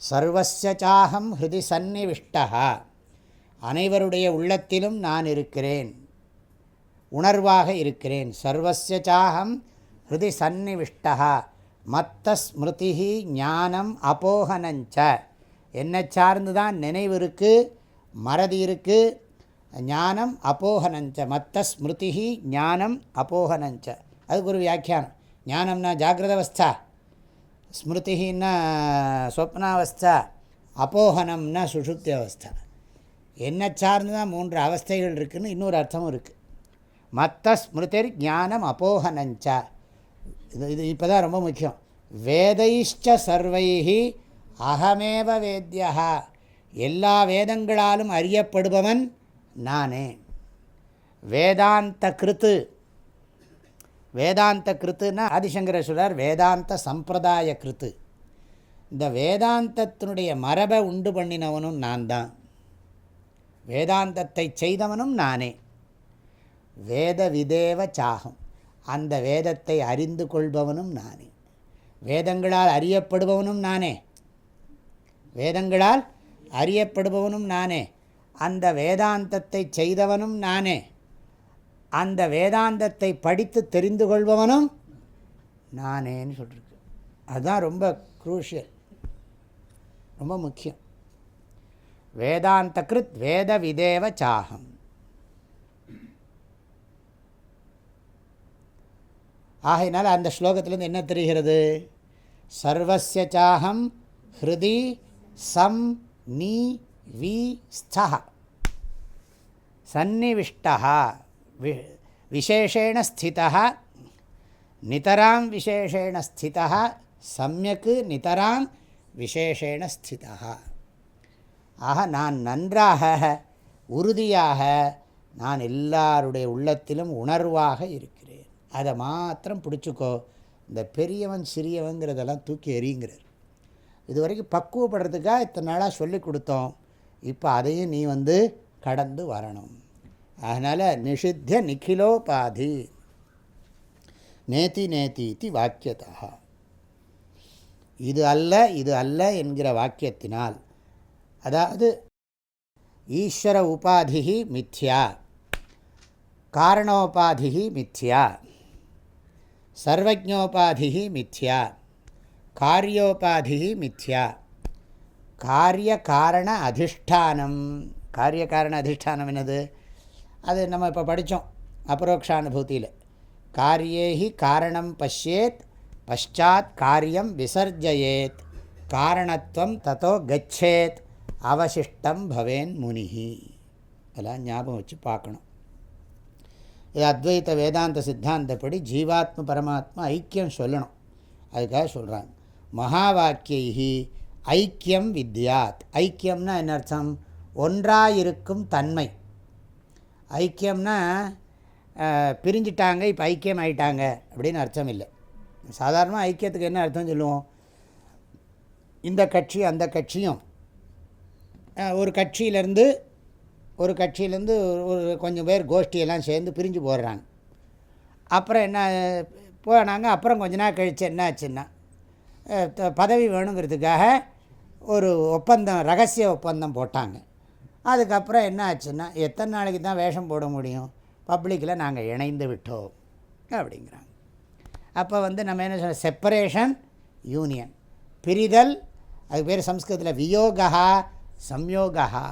சர்வச சாகம் ஹிருதி சந்நிவிஷ்டா அனைவருடைய உள்ளத்திலும் நான் இருக்கிறேன். உணர்வாக இருக்கிறேன். சர்வச சாகம் ஹிருதி சந்நிவிஷ்டா மத்த ஸ்மிருதி ஞானம் அப்போகனஞ்ச என்னை சார்ந்து தான் நினைவு இருக்குது மறதி இருக்குது ஞானம் அப்போகனஞ்ச மத்த ஸ்மிருதி ஞானம் அப்போகனஞ்ச அதுக்கு ஒரு வியாக்கியானம். ஞானம்னா ஜாகிரதவஸ்தா. ஸ்மிருதின்னா ஸ்வப்னாவஸ்தா. அப்போகனம்னா சுஷுப்தி அவஸ்தா என்ன சார்ந்து தான் மூன்று அவஸ்தைகள் இருக்குதுன்னு இன்னொரு அர்த்தமும் இருக்குது மத்த ஸ்மிருதிர் ஞானம் அப்போகனஞ்ச இது இது இப்போ தான் ரொம்ப முக்கியம். வேதைஷ்ட சர்வைஹி அகமேவ வேத்யா எல்லா வேதங்களாலும் அறியப்படுபவன் நானே. வேதாந்த கிருத்து வேதாந்த கிருத்துன்னா ஆதிசங்கர சொல்கிறார் வேதாந்த சம்பிரதாய கிருத்து இந்த வேதாந்தத்தினுடைய மரபை உண்டு பண்ணினவனும் நான் தான் வேதாந்தத்தை செய்தவனும் நானே. வேத விதேவ சாகம். அந்த வேதத்தை அறிந்து கொள்பவனும் நானே. வேதங்களால் அறியப்படுபவனும் நானே. வேதங்களால் அறியப்படுபவனும் நானே. அந்த வேதாந்தத்தை செய்தவனும் நானே. அந்த வேதாந்தத்தை படித்து தெரிந்து கொள்பவனும் நானேன்னு சொல்லியிருக்கு அதுதான் ரொம்ப குரூஷியல் ரொம்ப முக்கியம். வேதாந்த கிருத் வேத விதேவ சாகம் ஆகையினால் அந்த ஸ்லோகத்திலேருந்து என்ன தெரிகிறது? சர்வசிய சாகம் ஹிருதி சம் நீ வி ஸ்தா சந்நிவிஷ்டா வி விசேஷேண ஸ்திதா நிதராம் விசேஷேண ஸ்திதா சமயக்கு நிதராம் விசேஷேண ஸ்திதா ஆக நான் நன்றாக உறுதியாக நான் எல்லாருடைய உள்ளத்திலும் உணர்வாக இருக்கிறேன். அதை மாத்திரம் பிடிச்சிக்கோ. இந்த பெரியவன் சிறியவங்கிறதெல்லாம் தூக்கி எறிங்கிறார் இது வரைக்கும் பக்குவப்படுறதுக்காக இத்தனை நாளாக சொல்லி கொடுத்தோம். இப்போ அதையும் நீ வந்து கடந்து வரணும். அதனால் நிஷித்திய நிఖிலோபாதி நேத்தி நேத்தி வாக்கியதா இது அல்ல இது அல்ல என்கிற வாக்கியத்தினால். அதாவது ஈஸ்வர உபாதி மித்யா. காரணோபாதி மித்யா. சர்வஜோபாதிகி மித்யா. காரியோபாதி மித்யா. காரிய காரண அதிஷ்டானம். காரிய காரண அதிஷ்டானம் என்னது? அது நம்ம இப்போ படித்தோம் அபரோக்ஷானுபூத்தியில். காரியேஹி காரணம் பஷ்யேத் பஷாத் காரியம் விசர்ஜயேத். காரணத்துவம் தத்தோ கச்சேத் அவசிஷ்டம் பவேன் முனிஹி. இதெல்லாம் ஞாபகம் வச்சு பார்க்கணும். இது அத்வைத்த வேதாந்த சித்தாந்தப்படி ஜீவாத்ம பரமாத்மா ஐக்கியம் சொல்லணும். அதுக்காக சொல்கிறாங்க மகா வாக்கியி ஐக்கியம் வித்யாத். ஐக்கியம்னா என்ன அர்த்தம்? ஒன்றாயிருக்கும் தன்மை. ஐக்கியம்னா பிரிஞ்சிட்டாங்க இப்போ ஐக்கியம் ஆயிட்டாங்க அப்படின்னு அர்த்தம் இல்லை. சாதாரணமாக ஐக்கியத்துக்கு என்ன அர்த்தம் சொல்லுவோம்? இந்த கட்சி அந்த கட்சியும். ஒரு கட்சியிலேருந்து ஒரு கட்சியிலேருந்து ஒரு கொஞ்சம் பேர் கோஷ்டியெல்லாம் சேர்ந்து பிரிஞ்சு போடுறாங்க. அப்புறம் என்ன போனாங்க அப்புறம் கொஞ்ச நாள் கழித்து என்ன ஆச்சுன்னா பதவி வேணுங்கிறதுக்காக ஒரு ஒப்பந்தம் ரகசிய ஒப்பந்தம் போட்டாங்க. அதுக்கப்புறம் என்ன ஆச்சுன்னா எத்தனை நாளைக்கு தான் வேஷம் போட முடியும்? பப்ளிக்கில் நாங்கள் இணைந்து விட்டோம் அப்படிங்கிறாங்க. அப்போ வந்து நம்ம என்ன சொல்ல செப்பரேஷன் யூனியன். பிரிதல் அது பேர் சம்ஸ்கிருதத்தில் வியோகா சம்யோகா.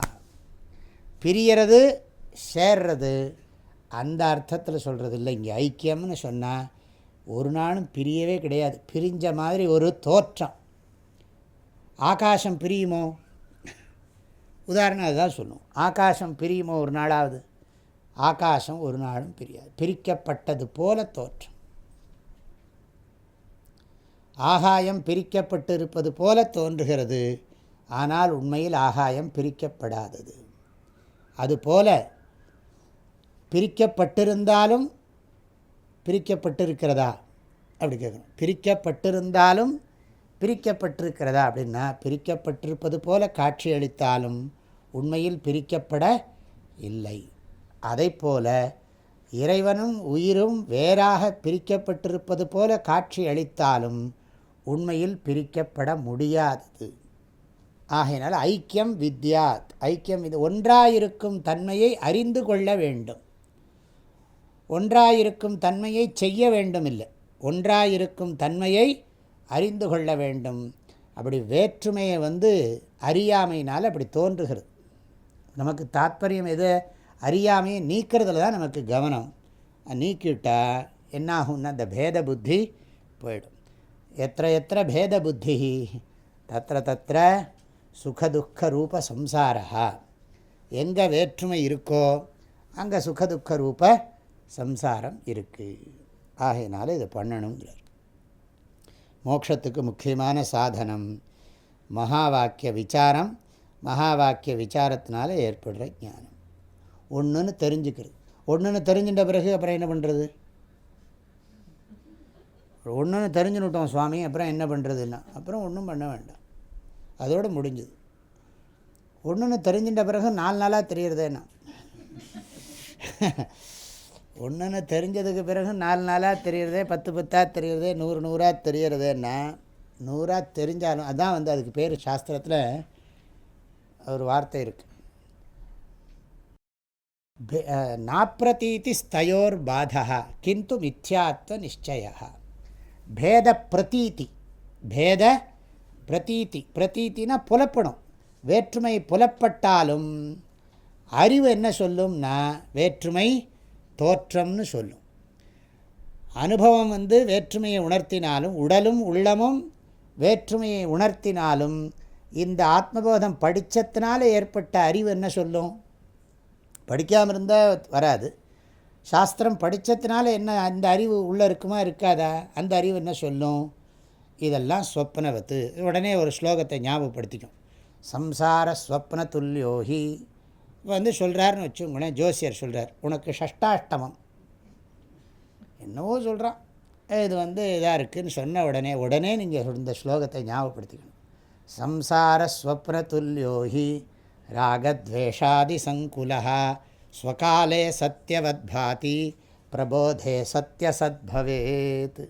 பிரியறது சேர்றது அந்த அர்த்தத்தில் சொல்கிறது இல்லை. இங்கே ஐக்கியம்னு சொன்னால் ஒரு நாளும் பிரியவே கிடையாது. பிரிஞ்ச மாதிரி ஒரு தோற்றம். ஆகாசம் பிரியுமோ? உதாரணம் அதுதான் சொல்லுவோம். ஆகாசம் பிரியுமோ ஒரு நாளாவது? ஆகாசம் ஒரு நாளும் பிரியாது. பிரிக்கப்பட்டது போல தோற்றம். ஆகாயம் பிரிக்கப்பட்டு இருப்பது போல தோன்றுகிறது. ஆனால் உண்மையில் ஆகாயம் பிரிக்கப்படாதது. அதுபோல பிரிக்கப்பட்டிருந்தாலும் பிரிக்கப்பட்டிருக்கிறதா? அப்படி கேட்கணும். பிரிக்கப்பட்டிருந்தாலும் பிரிக்கப்பட்டிருக்கிறதா அப்படின்னா பிரிக்கப்பட்டிருப்பது போல காட்சி அளித்தாலும் உண்மையில் பிரிக்கப்பட இல்லை. அதை போல இறைவனும் உயிரும் வேறாக பிரிக்கப்பட்டிருப்பது போல காட்சி அளித்தாலும் உண்மையில் பிரிக்கப்பட முடியாதது. ஆகையினால் ஐக்கியம் வித்யாத் ஐக்கியம் இது ஒன்றாயிருக்கும் தன்மையை அறிந்து கொள்ள வேண்டும். ஒன்றாயிருக்கும் தன்மையை செய்ய வேண்டும் இல்லை ஒன்றாயிருக்கும் தன்மையை அறிந்து கொள்ள வேண்டும். அப்படி வேற்றுமையை வந்து அறியாமையினால் அப்படி தோன்றுகிறது. நமக்கு தாத்பரியம் எது? அறியாமையை நீக்கிறதுல தான் நமக்கு கவனம். நீக்கிவிட்டால் என்னாகும்னா அந்த பேத புத்தி போயிடும். எத்த எத்த பேத புத்தி? தத்திர தத்திர சுகதுக்க ரூப சம்சாரா எங்கே வேற்றுமை இருக்கோ அங்கே சுகதுக்க ரூப சம்சாரம் இருக்குது ஆகையினால இதை பண்ணணுங்கிறார். மோட்சத்துக்கு முக்கியமான சாதனம். மகா வாக்கிய விசாரம் மகா வாக்கிய விசாரத்தினால ஏற்படுற ஞானம். ஒன்றுன்னு தெரிஞ்சுக்கிறது ஒன்றுன்னு தெரிஞ்சின்ற பிறகு அப்புறம் என்ன பண்ணுறது ஒன்றுன்னு தெரிஞ்சுனுட்டோம் சுவாமி அப்புறம் என்ன பண்ணுறதுன்னா அப்புறம் ஒன்றும் பண்ண வேண்டாம். அதோடு முடிஞ்சுது. ஒன்றுன்னு தெரிஞ்சின்ற பிறகு நாலு நாளாக தெரியறதேண்ணா ஒன்றுன்னு தெரிஞ்சதுக்கு பிறகு நாலு நாளாக தெரியறதே பத்து பத்தாக தெரியறதே நூறு நூறாக தெரியறதேன்னா நூறாக தெரிஞ்சாலும் அதான் வந்து அதுக்கு பேர் சாஸ்திரத்தில் ஒரு வார்த்தை இருக்குது நாப்பிரதீதி ஸ்தயோர் பாதா கிந்து மித்யாத்வ நிச்சய பேத பிரதீதி பேத பிரதீதி பிரதீத்தினா புலப்படும். வேற்றுமை புலப்பட்டாலும் அறிவு என்ன சொல்லும்னா வேற்றுமை தோற்றம்னு சொல்லும். அனுபவம் வந்து வேற்றுமையை உணர்த்தினாலும் உடலும் உள்ளமும் வேற்றுமையை உணர்த்தினாலும் இந்த ஆத்மபோதம் படித்தத்தினால ஏற்பட்ட அறிவு என்ன சொல்லும்? படிக்காமல் இருந்தால் வராது. சாஸ்திரம் படித்ததுனால என்ன அந்த அறிவு உள்ளே இருக்குமா இருக்காதா? அந்த அறிவு என்ன சொல்லும்? இதெல்லாம் ஸ்வப்னவத்து. உடனே ஒரு ஸ்லோகத்தை ஞாபகப்படுத்திக்கும். சம்சார ஸ்வப்ன துல்யோகி வந்து சொல்கிறாருன்னு வச்சுங்களேன் ஜோசியர் சொல்கிறார் உனக்கு ஷஷ்டாஷ்டமம். என்னவோ சொல்கிறான் இது வந்து இதாக இருக்குதுன்னு சொன்ன உடனே உடனே நீங்கள் இந்த ஸ்லோகத்தை ஞாபகப்படுத்திக்கணும். சம்சார துல்யோகி ராகத்வேஷாதி சங்குலா ஸ்வகாலே சத்தியவத் பாதி பிரபோதே சத்யசத்பவேத்.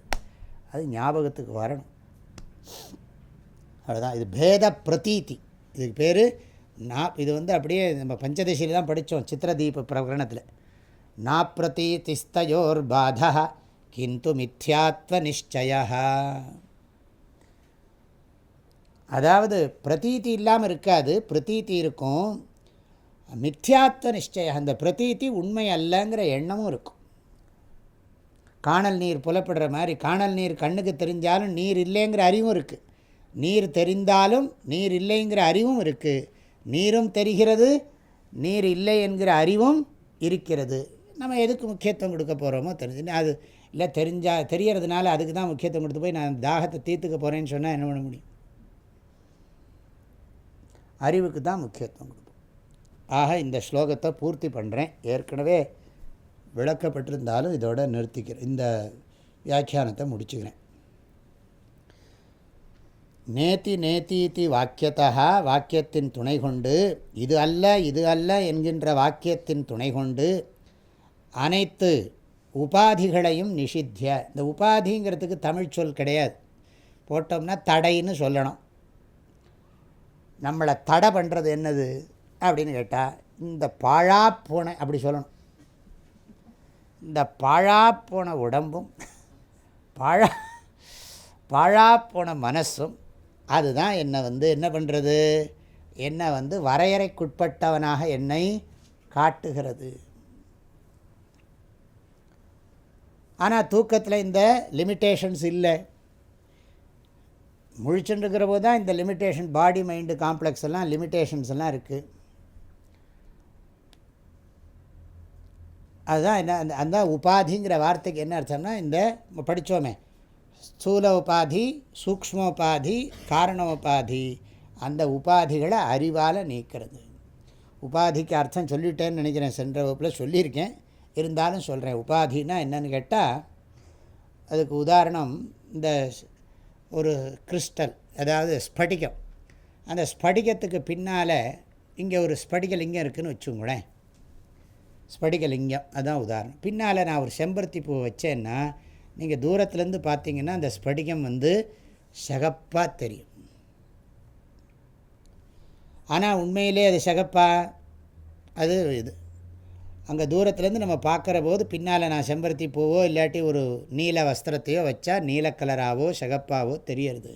அது ஞாபகத்துக்கு வரணும். அவ்வளோதான் இது பேத பிரதீதி. இதுக்கு பேர் நான் இது வந்து அப்படியே நம்ம பஞ்சதசியில் தான் படித்தோம் சித்திரதீப பிரகரணத்தில். நாப்பிரதீதிஸ்தயோர் பாதா கிந்து மித்யாத்வ நிச்சய அதாவது பிரதீதி இல்லாமல் இருக்காது பிரதீதி இருக்கும் மித்யாத்வ நிச்சய அந்த பிரதீதி உண்மை அல்லங்கிற எண்ணமும் இருக்கும். காணல் நீர் புலப்படுற மாதிரி காணல் நீர் கண்ணுக்கு தெரிஞ்சாலும் நீர் இல்லைங்கிற அறிவும் இருக்குது நீர் தெரிந்தாலும் நீர் இல்லைங்கிற அறிவும் இருக்குது நீரும் தெரிகிறது நீர் இல்லை என்கிற அறிவும் இருக்கிறது. நம்ம எதுக்கு முக்கியத்துவம் கொடுக்க போகிறோமோ தெரிஞ்சு. அது இல்லை தெரிஞ்சால் தெரியறதுனால அதுக்கு தான் முக்கியத்துவம் கொடுத்து போய் நான் தாகத்தை தீர்த்துக்க போகிறேன்னு சொன்னால் என்ன பண்ண முடியும்? அறிவுக்கு தான் முக்கியத்துவம் கொடுப்போம். ஆக இந்த ஸ்லோகத்தை பூர்த்தி பண்ணுறேன் ஏற்கனவே விளக்கப்பட்டிருந்தாலும் இதோட நிறுத்திக்கிறேன். இந்த வியாக்கியானத்தை முடிச்சுக்கிறேன். நேத்தி நேத்தீதி வாக்கியத்தா வாக்கியத்தின் துணை கொண்டு இது அல்ல இது அல்ல என்கின்ற வாக்கியத்தின் துணை கொண்டு அனைத்து உபாதிகளையும் நிஷித்திய. இந்த உபாதிங்கிறதுக்கு தமிழ் சொல் கிடையாது. போட்டோம்னா தடைன்னு சொல்லணும். நம்மளை தடை பண்ணுறது என்னது அப்படின்னு கேட்டால் இந்த பாழாப்போன அப்படி சொல்லணும். இந்த பாழாப்போன உடம்பும் பாழா பாழாப்போன மனசும் அதுதான் என்னை வந்து என்ன பண்ணுறது என்னை வந்து வரையறைக்குட்பட்டவனாக என்னை காட்டுகிறது. ஆனால் தூக்கத்தில் இந்த லிமிட்டேஷன்ஸ் இல்லை. முழிச்சுருக்கிற போது தான் இந்த லிமிட்டேஷன் பாடி மைண்டு காம்ப்ளெக்ஸ் எல்லாம் லிமிட்டேஷன்ஸ் எல்லாம் இருக்குது அதுதான் என்ன அந்த அந்த உபாதிங்கிற வார்த்தைக்கு என்ன அர்த்தம்னா இந்த படித்தோமே ஸ்தூல உபாதி சூக்மோபாதி காரணோபாதி அந்த உபாதிகளை அறிவால் நீக்கிறது. உபாதிக்கு அர்த்தம் சொல்லிட்டேன்னு நினைக்கிறேன் சென்ற வகுப்பில் சொல்லியிருக்கேன். இருந்தாலும் சொல்கிறேன் உபாதினா என்னன்னு கேட்டால் அதுக்கு உதாரணம் இந்த ஒரு கிறிஸ்டல் அதாவது ஸ்படிகம். அந்த ஸ்படிகத்துக்கு பின்னால் இங்கே ஒரு ஸ்படிகலிங்கம் இருக்குதுன்னு வச்சுங்களேன் ஸ்படிகலிங்கம் அதுதான் உதாரணம். பின்னால் நான் ஒரு செம்பருத்தி பூ வச்சேன்னா நீங்கள் தூரத்துலேருந்து பார்த்தீங்கன்னா அந்த ஸ்படிகம் வந்து சகப்பாக தெரியும். ஆனால் உண்மையிலே அது சகப்பா? அது இது. அங்கே தூரத்துலேருந்து நம்ம பார்க்குற போது பின்னால் நான் செம்பருத்தி பூவோ இல்லாட்டி ஒரு நீல வஸ்திரத்தையோ வச்சா நீல கலராகவோ சிகப்பாவோ தெரியறது.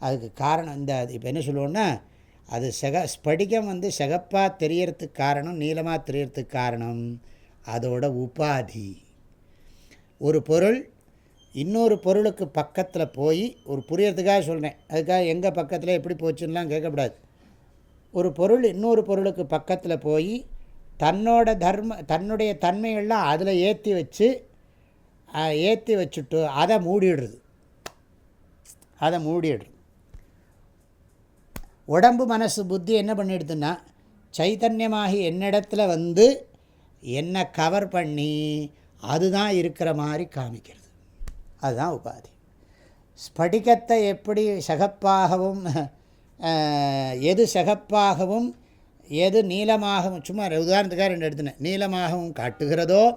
அதுக்கு காரணம் இந்த இப்போ என்ன சொல்லுவோன்னா அது செக ஸ்படிகம் வந்து சிகப்பாக தெரியறதுக்கு காரணம் நீளமாக தெரியறதுக்கு காரணம் அதோட உபாதி. ஒரு பொருள் இன்னொரு பொருளுக்கு பக்கத்தில் போய் ஒரு புரியறதுக்காக சொல்கிறேன் அதுக்காக எங்கள் பக்கத்தில் எப்படி போச்சுன்னெலாம் கேட்கக்கூடாது. ஒரு பொருள் இன்னொரு பொருளுக்கு பக்கத்தில் போய் தன்னோட தர்ம தன்னுடைய தன்மைகள்லாம் அதில் ஏற்றி வச்சு ஏற்றி வச்சுட்டு அதை மூடிடுறது. அதை மூடிடுறது. உடம்பு மனசு புத்தி என்ன பண்ணிடுதுன்னா சைத்தன்யமாகி என்னிடத்துல வந்து என்னை கவர் பண்ணி அதுதான் இருக்கிற மாதிரி காமிக்கிறது. அதுதான் உபாதி. ஸ்படிகத்தை எப்படி சகப்பாகவும் எது சகப்பாகவும் எது நீளமாகவும் சும்மா உதாரணத்துக்காக ரெண்டு எடுத்துனேன். நீளமாகவும் காட்டுகிறதோ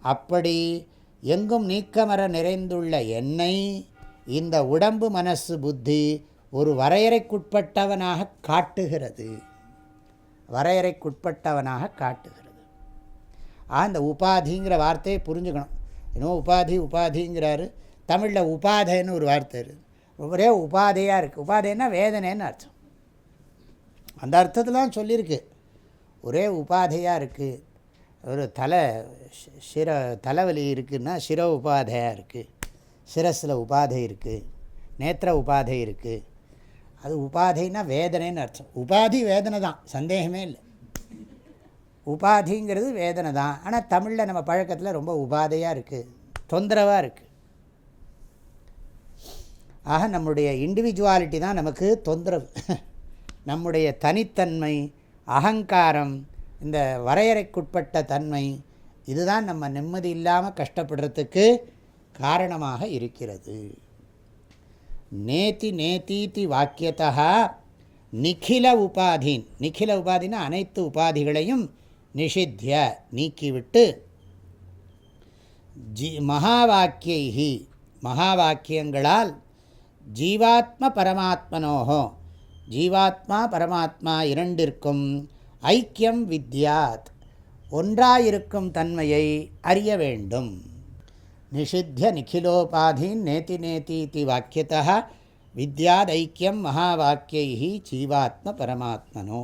அப்படி எங்கும் நீக்கமர நிறைந்துள்ள எண்ணெய் இந்த உடம்பு மனசு புத்தி ஒரு வரையறைக்குட்பட்டவனாக காட்டுகிறது. வரையறைக்குட்பட்டவனாக காட்டுகிறது. அந்த உபாதிங்கிற வார்த்தையை புரிஞ்சுக்கணும். இன்னும் உபாதி உபாதிங்கிறாரு. தமிழில் உபாதைன்னு ஒரு வார்த்தை இருக்குது ஒரே உபாதையாக இருக்குது உபாதைன்னா வேதனைன்னு அர்த்தம். அந்த அர்த்தத்தில் தான் சொல்லியிருக்கு. ஒரே உபாதையாக இருக்குது ஒரு தலை சிர தலைவலி இருக்குதுன்னா சிர உபாதையாக இருக்குது சிரஸில் உபாதை இருக்குது நேத்திர உபாதை இருக்குது அது உபாதைன்னா வேதனைன்னு அர்த்தம். உபாதி வேதனை தான் சந்தேகமே இல்லை. உபாதிங்கிறது வேதனை தான். ஆனால் தமிழில் நம்ம பழக்கத்தில் ரொம்ப உபாதையாக இருக்குது தொந்தரவாக இருக்குது ஆக நம்முடைய இண்டிவிஜுவாலிட்டி தான் நமக்கு தொந்தரவு. நம்முடைய தனித்தன்மை அகங்காரம் இந்த வரையறைக்குட்பட்ட தன்மை இதுதான் நம்ம நிம்மதி இல்லாமல் கஷ்டப்படுறதுக்கு காரணமாக இருக்கிறது. நேத்தி நேத்தீதி வாக்கியத்தா நிகில உபாதீன். நிகில உபாதினா அனைத்து உபாதிகளையும் நிஷித்திய நீக்கிவிட்டு ஜி மகா வாக்கியை மகா வாக்கியங்களால் ஜீவாத்ம பரமாத்மனோகோ ஜீவாத்மா பரமாத்மா இரண்டிற்கும் ஐக்கியம் வித்யாத் ஒன்றாயிருக்கும் தன்மையை அறிய வேண்டும். நிஷித்திய நிகிலோபாதீன் நேத்தி நேத்தி வாக்கியத்தா வித்யாத் ஐக்கியம் மகாவாக்கியை ஜீவாத்ம பரமாத்மனோ